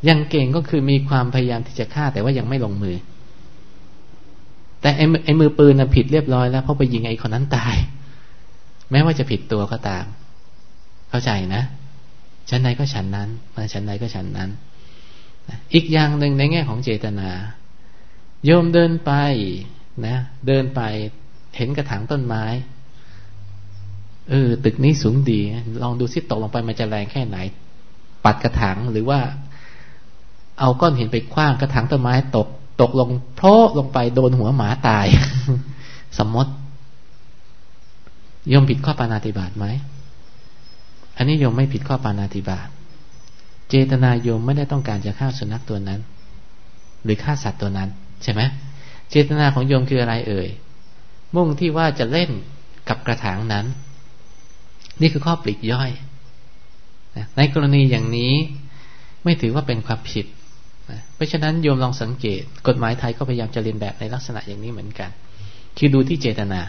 ยังเก่งก็คือมีความพยายามที่จะฆ่าแต่ว่ายังไม่ลงมือ แต่ไอ้ไอ้มือปืนนะผิดเรียบร้อยแล้วเพราะไปยิงไอ้คนนั้นตาย แม้ว่าจะผิดตัวก็ตาม เข้าใจนะชั้นใดก็ฉันนั้นมาชั้นใดก็ฉันนั้น อีกอย่างหนึ่งในแง่ของเจตนา โยมเดินไปนะ เดินไปเห็นกระถางต้นไม้ เออ ตึกนี้สูงดี ลองดูซิตกลงไปมันจะแรงแค่ไหน ปัดกระถางหรือว่า เอาก้อนหินไปคว้างกระถางต้นไม้ ตก ตกลงโพรลงไปโดนหัวหมาตาย สมมติโยมผิดข้อปานาติบาตไหม อันนี้โยมไม่ผิดข้อปานาติบาต เจตนาโยมไม่ได้ต้องการจะฆ่าสุนัขตัวนั้น หรือฆ่าสัตว์ตัวนั้น ใช่ไหมเจตนาของโยมคืออะไรเอ่ย มุ่งที่ว่าจะเล่นกับกระถางนั้น นี่คือข้อปลีกย่อย ในกรณีอย่างนี้ไม่ถือว่าเป็นความผิด เพราะฉะนั้นโยมลองสังเกต กฎหมายไทยก็พยายามจะเรียนแบบในลักษณะอย่างนี้เหมือนกัน คือดูที่เจตนา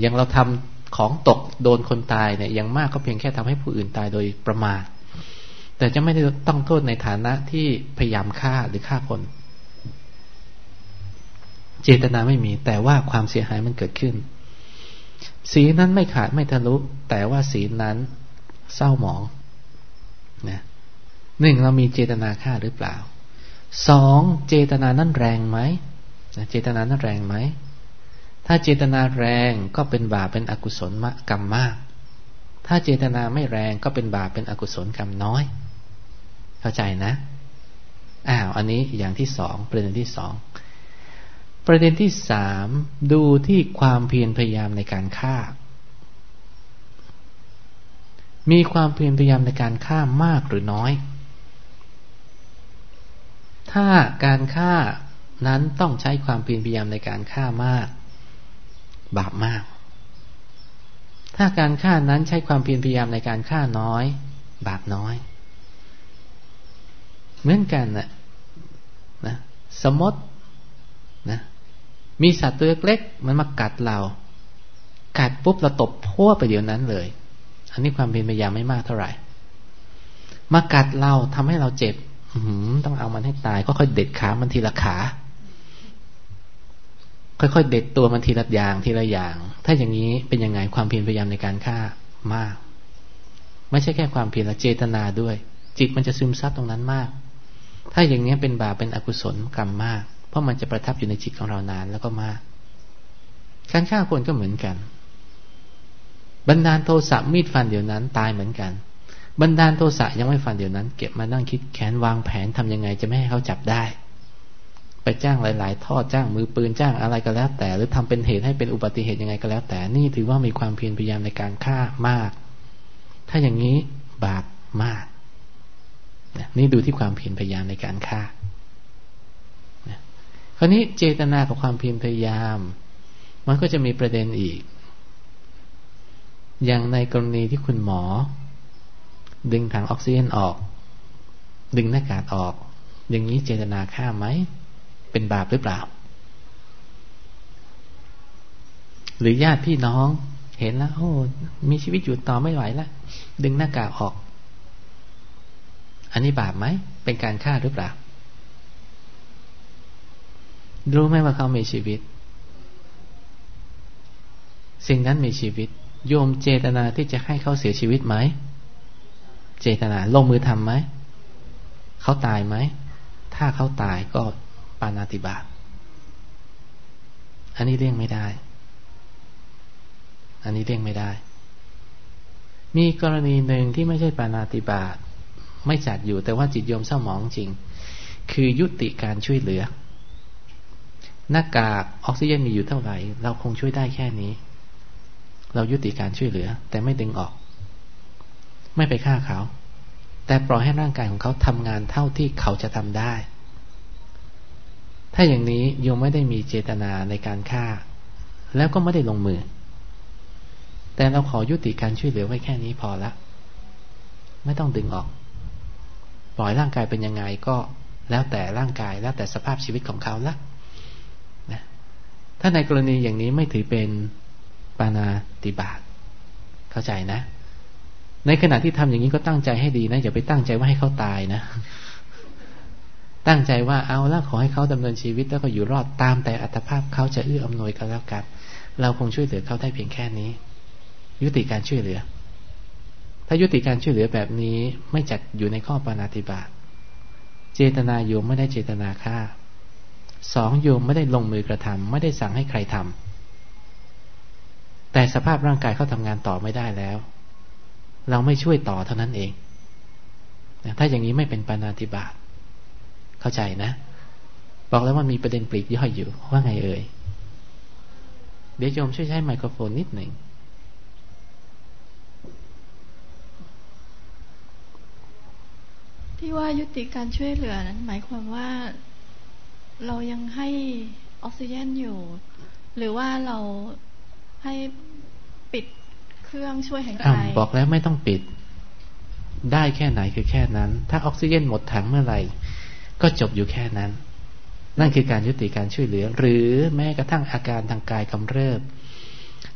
อย่างเราทำของตกโดนคนตายเนี่ย อย่างมากก็เพียงแค่ทำให้ผู้อื่นตายโดยประมาท แต่จะไม่ได้ต้องโทษในฐานะที่พยายามฆ่าหรือฆ่าคน เจตนาไม่มี แต่ว่าความเสียหายมันเกิดขึ้น สีนั้นไม่ขาดไม่ทะลุ แต่ว่าสีนั้นเศร้าหมองนะหนึ่งเรามีเจตนาฆ่าหรือเปล่าสองเจตนานั้นแรงไหมเจตนานั้นแรงไหมถ้าเจตนาแรงก็เป็นบาปเป็นอกุศลกรรมมาก ถ้าเจตนาไม่แรงก็เป็นบาปเป็นอกุศลกรรมน้อย เข้าใจนะอ้าวอันนี้อย่างที่สองประเด็นที่สองประเด็นที่สามดูที่ความเพียรพยายามในการฆ่า มีความเพียรพยายามในการฆ่ามากหรือน้อย ถ้าการฆ่านั้นต้องใช้ความเพียรพยายามในการฆ่ามาก บาปมาก ถ้าการฆ่านั้นใช้ความเพียรพยายามในการฆ่าน้อย บาปน้อย เหมือนกันนะนะสมมตินะมีสัตว์ตัวเล็กๆมันมากัดเรา กัดปุ๊บเราตบพัวไปเดี๋ยวนั้นเลย อันนี้ความเพียรพยายามไม่มากเท่าไหร่ มากัดเราทำให้เราเจ็บต้องเอามันให้ตายก็ค่อยเด็ดขามันทีละขา ค่อยๆเด็ดตัวมันทีละอย่างทีละอย่าง ถ้าอย่างนี้เป็นยังไงความเพียรพยายามในการฆ่ามาก ไม่ใช่แค่ความเพียรละเจตนาด้วย จิตมันจะซึมซับตรงนั้นมาก ถ้าอย่างนี้เป็นบาปเป็นอกุศลกรรมมาก เพราะมันจะประทับอยู่ในจิตของเรานานแล้วก็มาก การฆ่าคนก็เหมือนกัน บรรดาโทสะมีดฟันเดี๋ยวนั้นตายเหมือนกัน บรรดาโทสะยังไม่ฟันเดี๋ยวนั้น เก็บมานั่งคิดแขนวางแผนทำยังไงจะไม่ให้เขาจับได้ ไปจ้างหลาย ๆ ท่อจ้างมือปืนจ้างอะไรก็แล้ว แต่ หรือทำเป็นเหตุให้เป็นอุบัติเหตุยังไงก็แล้ว แต่นี่ถือว่ามีความเพียรพยายามในการฆ่ามาก ถ้าอย่างนี้บาปมาก นี่ดูที่ความเพียรพยายามในการฆ่าคราวนี้เจตนากับความเพียรพยายาม มันก็จะมีประเด็นอีก อย่างในกรณีที่คุณหมอ ดึงถังออกซิเจนออก ดึงหน้ากากออก อย่างนี้เจตนาฆ่าไหม เป็นบาปหรือเปล่า หรือญาติพี่น้องเห็นแล้วโอ้มีชีวิตอยู่ต่อไม่ไหวแล้วดึงหน้ากากออก อันนี้บาปไหม เป็นการฆ่าหรือเปล่า รู้ไหมว่าเขามีชีวิต สิ่งนั้นมีชีวิต โยมเจตนาที่จะให้เขาเสียชีวิตไหม เจตนาลงมือทำไหม เขาตายไหม ถ้าเขาตายก็ปานาติบาตอันนี้เลี่ยงไม่ได้ อันนี้เลี่ยงไม่ได้ มีกรณีหนึ่งที่ไม่ใช่ปานาติบาต ไม่จัดอยู่ แต่ว่าจิตโยมเศร้าหมองจริง คือยุติการช่วยเหลือ หน้ากากออกซิเจนมีอยู่เท่าไหร่ เราคงช่วยได้แค่นี้ เรายุติการช่วยเหลือ แต่ไม่ดึงออก ไม่ไปฆ่าเขา แต่ปล่อยให้ร่างกายของเขาทำงานเท่าที่เขาจะทำได้ ถ้าอย่างนี้โยมไม่ได้มีเจตนาในการฆ่า แล้วก็ไม่ได้ลงมือ แต่เราขอยุติการช่วยเหลือไว้แค่นี้พอละไม่ต้องดึงออก ล่อยร่างกายเป็นยังไงก็แล้วแต่ร่างกายแล้วแต่สภาพชีวิตของเขาละนะถ้าในกรณีอย่างนี้ไม่ถือเป็นปานาติบาตเข้าใจนะ ในขณะที่ทำอย่างนี้ก็ตั้งใจให้ดีนะอย่าไปตั้งใจว่าให้เขาตายนะ ตั้งใจว่าเอาละขอให้เขาดำเนินชีวิตแล้วก็อยู่รอดตามแต่อัตภาพเขาจะเอื้ออำนวยกันแล้วกันเราคงช่วยเหลือเขาได้เพียงแค่นี้ ยุติการช่วยเหลือ ถ้ายุติการช่วยเหลือแบบนี้ไม่จัดอยู่ในข้อปานาติบาตเจตนาโยมไม่ได้เจตนาฆ่าสองโยมไม่ได้ลงมือกระทำไม่ได้สั่งให้ใครทำแต่สภาพร่างกายเขาทำงานต่อไม่ได้แล้ว เราไม่ช่วยต่อเท่านั้นเองถ้าอย่างนี้ไม่เป็นปานาติบาตเข้าใจนะ บอกแล้วว่ามีประเด็นปลีกย่อยอยู่ว่าไงเอ่ยเดี๋ยวโยมช่วยใช้ไมโครโฟนนิดหนึ่ง ที่ว่ายุติการช่วยเหลือนั้นหมายความว่าเรายังให้ออกซิเจนอยู่ หรือว่าเราให้ปิดเครื่องช่วยหายใจบอกแล้วไม่ต้องปิด ได้แค่ไหนคือแค่นั้น ถ้าออกซิเจนหมดถังเมื่อไหร่ ก็จบอยู่แค่นั้น นั่นคือการยุติการช่วยเหลือ หรือแม้กระทั่งอาการทางกายกำเริบ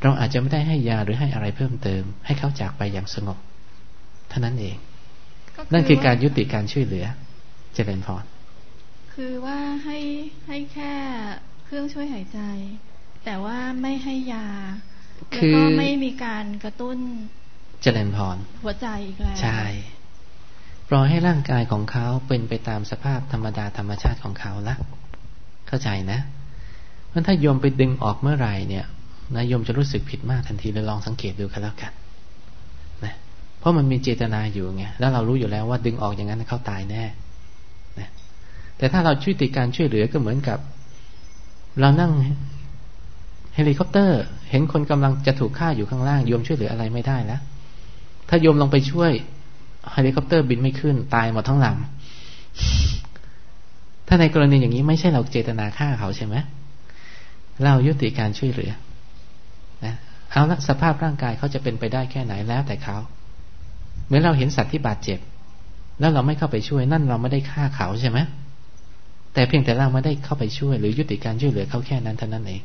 เราอาจจะไม่ได้ให้ยาหรือให้อะไรเพิ่มเติม ให้เขาจากไปอย่างสงบเท่านั้นเอง นั่นคือการยุติการช่วยเหลือเจริญพรคือว่าให้ให้แค่เครื่องช่วยหายใจ แต่ว่าไม่ให้ยาแล้วก็ไม่มีการกระตุ้นเจริญพรหัวใจอีกแล้วใช่ปล่อยให้ร่างกายของเขาเป็นไปตามสภาพธรรมดาธรรมชาติของเขาละเข้าใจนะเพราะถ้าโยมไปดึงออกเมื่อไหร่เนี่ยนะโยมจะรู้สึกผิดมากทันทีเลยลองสังเกตดูกันแล้วกันนะ เพราะมันมีเจตนาอยู่ไงแล้วเรารู้อยู่แล้วว่าดึงออกอย่างนั้นเขาตายแน่นะแต่ถ้าเราช่วยติการช่วยเหลือก็เหมือนกับ เรานั่งเฮลิคอปเตอร์ เห็นคนกำลังจะถูกฆ่าอยู่ข้างล่างโยมช่วยเหลืออะไรไม่ได้แล้วถ้าโยมลงไปช่วยเฮลิคอปเตอร์บินไม่ขึ้น ตายหมดทั้งลำถ้าในกรณีอย่างนี้ไม่ใช่เราเจตนาฆ่าเขาใช่ไหมเรายุติการช่วยเหลือนะเอาละสภาพร่างกายเขาจะเป็นไปได้แค่ไหนแล้วแต่เขา เหมือนเราเห็นสัตว์ที่บาดเจ็บ แล้วเราไม่เข้าไปช่วย นั่นเราไม่ได้ฆ่าเขาใช่ไหมแต่เพียงแต่เราไม่ได้เข้าไปช่วย หรือยุติการช่วยเหลือเขาแค่นั้นเท่านั้นเอง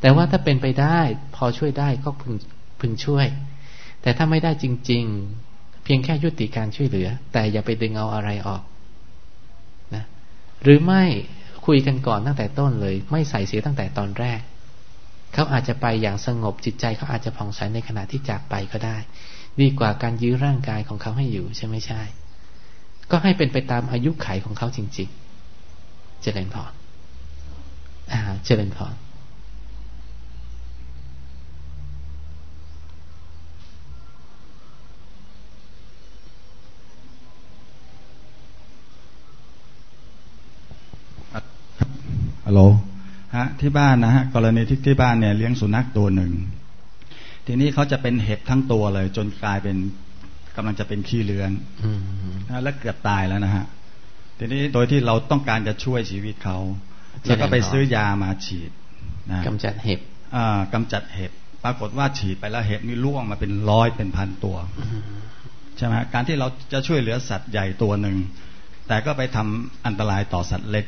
แต่ว่าถ้าเป็นไปได้พอช่วยได้ก็พึงพึงช่วย แต่ถ้าไม่ได้จริง ๆ เพียงแค่ยุติการช่วยเหลือ แต่อย่าไปดึงเอาอะไรออกนะหรือไม่คุยกันก่อนตั้งแต่ต้นเลย ไม่ใส่เสียตั้งแต่ตอนแรก เขาอาจจะไปอย่างสงบจิตใจเขาอาจจะผ่องใสในขณะที่จากไปก็ได้ ดีกว่าการยื้อร่างกายของเขาให้อยู่ใช่ไม่ใช่ ก็ให้เป็นไปตามอายุไขของเขาจริง ๆ เจริญพรอ่าเจริญพรฮัลโหลฮะที่บ้านนะฮะกรณีที่ที่บ้านเนี่ยเลี้ยงสุนัขตัวหนึ่ง ทีนี้เขาจะเป็นเห็บทั้งตัวเลย จนกลายเป็นกำลังจะเป็นขี้เลือนนะแล้วเกือบตายแล้วนะฮะทีนี้โดยที่เราต้องการจะช่วยชีวิตเขาแล้วก็ไปซื้อยามาฉีดนะกำจัดเห็บอ่ากำจัดเห็บปรากฏว่าฉีดไปแล้วเห็บนี่ล่วงมาเป็นร้อยเป็นพันตัวใช่ไหมการที่เราจะช่วยเหลือสัตว์ใหญ่ตัวหนึ่งแต่ก็ไปทำอันตรายต่อสัตว์เล็ก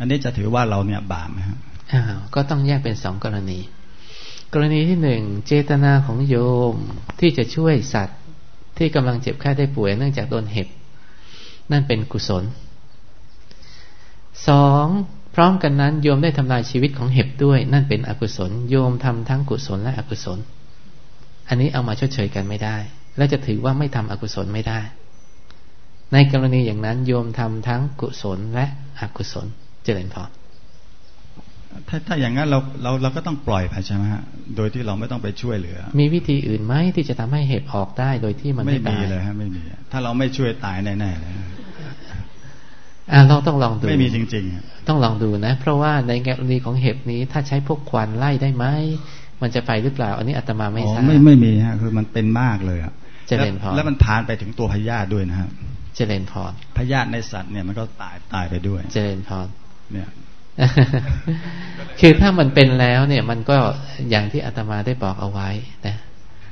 อันนี้จะถือว่าเราเนี่ยบาปไหมครับอ้าวก็ต้องแยกเป็นสองกรณี กรณีที่หนึ่งเจตนาของโยมที่จะช่วยสัตว์ที่กำลังเจ็บไข้ได้ป่วยเนื่องจากโดนเห็บ นั่นเป็นกุศลสองพร้อมกันนั้นโยมได้ทำลายชีวิตของเห็บด้วย นั่นเป็นอกุศล โยมทำทั้งกุศลและอกุศล อันนี้เอามาชดเชยกันไม่ได้ และจะถือว่าไม่ทำอกุศลไม่ได้ ในกรณีอย่างนั้นโยมทำทั้งกุศลและอกุศลเจริญพร ถ้าถ้าอย่างนั้นเราเราเราก็ต้องปล่อยไปใช่ไหมฮะโดยที่เราไม่ต้องไปช่วยเหลือ มีวิธีอื่นไหมที่จะทำให้เห็บออกได้โดยที่มันไม่มีเลยฮะไม่มี ถ้าเราไม่ช่วยตายแน่ๆเลยอ่าเราต้องลองดูไม่มีจริงๆ ต้องลองดูนะ เพราะว่าในกรณีของเห็บนี้ถ้าใช้พวกควันไล่ได้ไหมมันจะไปหรือเปล่า อันนี้อาตมาไม่ทราบไม่ไม่มีฮะคือมันเป็นมากเลยอะเจริญพรแล้วมันทานไปถึงตัวพยาธิด้วยนะครับเจริญพรพยาธิในสัตว์เนี่ยมันก็ตายตายไปด้วย เจริญพรเนี่ย คือถ้ามันเป็นแล้วเนี่ยมันก็อย่างที่อาตมาได้บอกเอาไว้นะ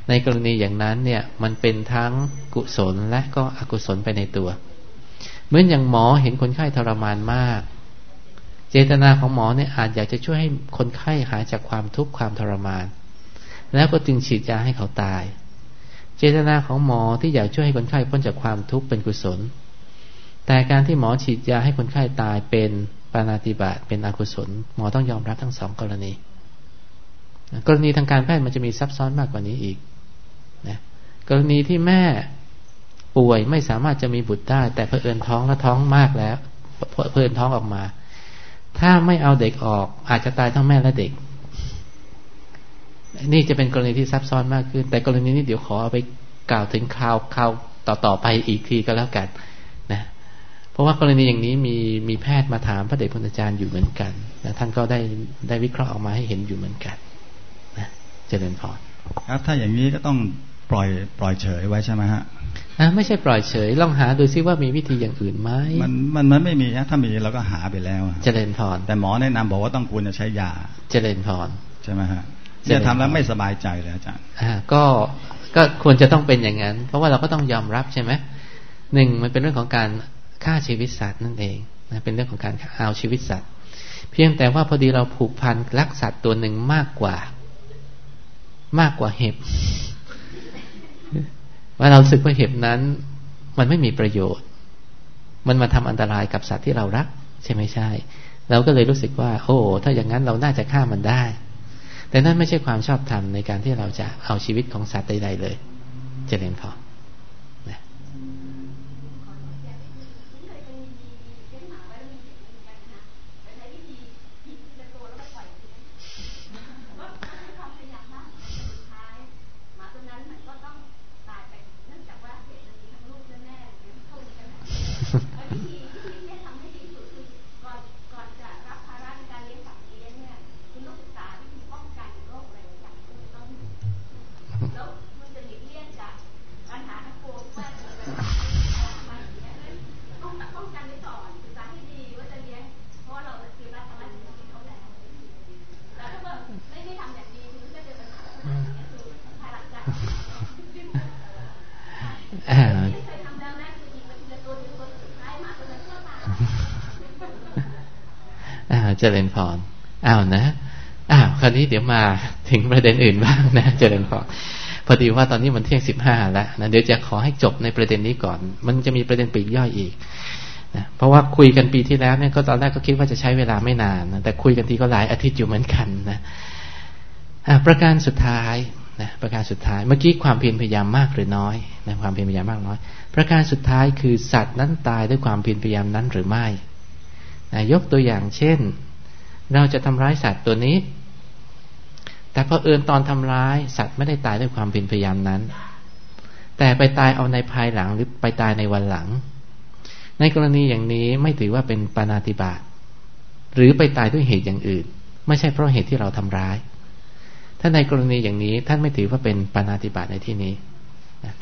ในกรณีอย่างนั้นเนี่ยมันเป็นทั้งกุศลและก็อกุศลไปในตัว เหมือนอย่างหมอเห็นคนไข้ทรมานมาก เจตนาของหมอเนี่ยอาจอยากจะช่วยให้คนไข้หายจากความทุกข์ความทรมาน แล้วก็จึงฉีดยาให้เขาตาย เจตนาของหมอที่อยากช่วยให้คนไข้พ้นจากความทุกข์เป็นกุศล แต่การที่หมอฉีดยาให้คนไข้ตายเป็น ปานาติบาตเป็นอกุศล หมอต้องยอมรับทั้งสองกรณี กรณีทางการแพทย์มันจะมีซับซ้อนมากกว่านี้อีกนะกรณีที่แม่ป่วยไม่สามารถจะมีบุตรได้ แต่เพอเอินท้องและท้องมากแล้วเพอเอินท้องออกมา ถ้าไม่เอาเด็กออก อาจจะตายทั้งแม่และเด็ก นี่จะเป็นกรณีที่ซับซ้อนมากขึ้น แต่กรณีนี้เดี๋ยวขอเอาไปกล่าวถึงคราวคราวต่อต่อไปอีกทีก็แล้วกัน เพราะว่ากรณีอย่างนี้มีมีแพทย์มาถามพระเดชพระอาจารย์อยู่เหมือนกันนะท่านก็ได้ได้วิเคราะห์ออกมาให้เห็นอยู่เหมือนกันนะเจริญพรครับ ถ้าอย่างนี้ก็ต้องปล่อยปล่อยเฉยไว้ใช่ไหมฮะไม่ใช่ปล่อยเฉย ลองหาดูซิว่ามีวิธีอย่างอื่นไหมมันมันมันไม่มีฮะถ้ามีเราก็หาไปแล้วเจริญพรแต่หมอแนะนำบอกว่าต้องควรจะใช้ยาเจริญพรใช่ไหมฮะจะทำแล้วไม่สบายใจเลยอาจารย์อ่าก็ก็ควรจะต้องเป็นอย่างนั้น เพราะว่าเราก็ต้องยอมรับใช่ไหมหนึ่งมันเป็นเรื่องของการ ฆ่าชีวิตสัตว์นั่นเองนะเป็นเรื่องของการเอาชีวิตสัตว์ เพียงแต่ว่าพอดีเราผูกพันรักสัตว์ตัวหนึ่งมากกว่า มากกว่าเห็บ ว่าเราสึกว่าเห็บนั้น มันไม่มีประโยชน์ มันมาทำอันตรายกับสัตว์ที่เรารัก ใช่ไหมใช่ เราก็เลยรู้สึกว่า โอ้ถ้าอย่างนั้นเราน่าจะฆ่ามันได้ แต่นั่นไม่ใช่ความชอบธรรมในการที่เราจะเอาชีวิตของสัตว์ใดๆเลย เจริญพอ เจริญพรอ้าวนะอ้าวคราวนี้เดี๋ยวมาถึงประเด็นอื่นบ้างนะเจริญพรพอดีว่าตอนนี้มันเที่ยงสิบห้าแล้วนะเดี๋ยวจะขอให้จบในประเด็นนี้ก่อน มันจะมีประเด็นปีกย่อยอีกนะเพราะว่าคุยกันปีที่แล้วเนี่ยก็ตอนแรกก็คิดว่าจะใช้เวลาไม่นานนะแต่คุยกันทีก็หลายอาทิตย์อยู่เหมือนกันนะประการสุดท้ายนะประการสุดท้ายเมื่อกี้ความเพียรพยายามมากหรือน้อยนะความเพียรพยายามมากน้อย ประการสุดท้ายคือสัตว์นั้นตายด้วยความเพียรพยายามนั้นหรือไม่นะยกตัวอย่างเช่น เราจะทำร้ายสัตว์ตัวนี้ แต่พอเอิญตอนทำร้ายสัตว์ไม่ได้ตายด้วยความเพียรพยายามนั้น แต่ไปตายเอาในภายหลังหรือไปตายในวันหลัง ในกรณีอย่างนี้ไม่ถือว่าเป็นปานาติบาตหรือไปตายด้วยเหตุอย่างอื่น ไม่ใช่เพราะเหตุที่เราทำร้าย ถ้าในกรณีอย่างนี้ท่านไม่ถือว่าเป็นปานาติบาตในที่นี้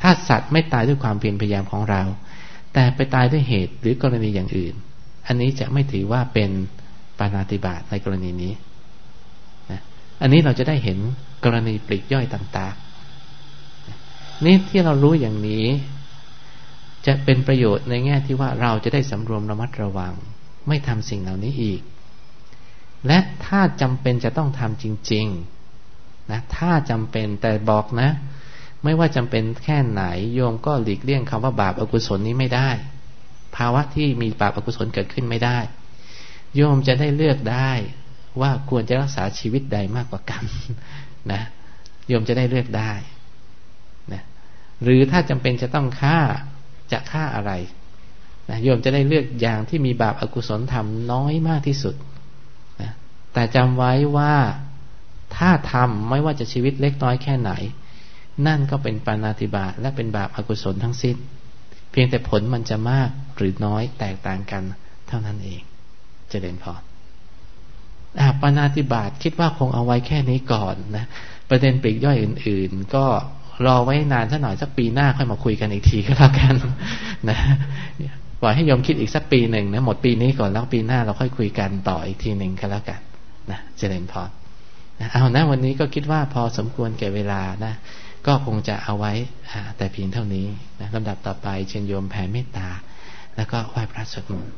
ถ้าสัตว์ไม่ตายด้วยความเพียรพยายามของเรา แต่ไปตายด้วยเหตุหรือกรณีอย่างอื่น อันนี้จะไม่ถือว่าเป็น ปานาติบาตในกรณีนี้นะอันนี้เราจะได้เห็นกรณีปลีกย่อยต่างๆนี่ที่เรารู้อย่างนี้ จะเป็นประโยชน์ในแง่ที่ว่าเราจะได้สำรวมระมัดระวัง ไม่ทำสิ่งเหล่านี้อีก และถ้าจำเป็นจะต้องทำจริง ๆ นะ ถ้าจำเป็นแต่บอกนะ ไม่ว่าจำเป็นแค่ไหนโยมก็หลีกเลี่ยงคำว่าบาปอากุศลนี้ไม่ได้ ภาวะที่มีบาปอากุศลเกิดขึ้นไม่ได้ โยมจะได้เลือกได้ว่าควรจะรักษาชีวิตใดมากกว่ากันนะโยมจะได้เลือกได้นะหรือถ้าจำเป็นจะต้องฆ่าจะฆ่าอะไรนะโยมจะได้เลือกอย่างที่มีบาปอากุศลทำน้อยมากที่สุดนะแต่จำไว้ว่าถ้าทำไม่ว่าจะชีวิตเล็กน้อยแค่ไหน นั่นก็เป็นปานาติบาและเป็นบาปอากุศลทั้งสิ้น เพียงแต่ผลมันจะมากหรือน้อยแตกต่างกันเท่านั้นเอง เจริญพรปานาติบาตคิดว่าคงเอาไว้แค่นี้ก่อนนะประเด็นปลีกย่อยอื่น ๆ ก็รอไว้นานสักหน่อยสักปีหน้าค่อยมาคุยกันอีกทีก็แล้วกันนะปล่อยให้ยมคิดอีกสักปีหนึ่งนะหมดปีนี้ก่อนแล้วปีหน้าเราค่อยคุยกันต่ออีกทีหนึ่งก็แล้วกันนะเจริญพรเอานะวันนี้ก็คิดว่าพอสมควรแก่เวลานะก็คงจะเอาไว้แต่เพียงเท่านี้นะลำดับต่อไปเชิญโยมแผ่เมตตา แล้วก็ไหว้พระสวดมนต์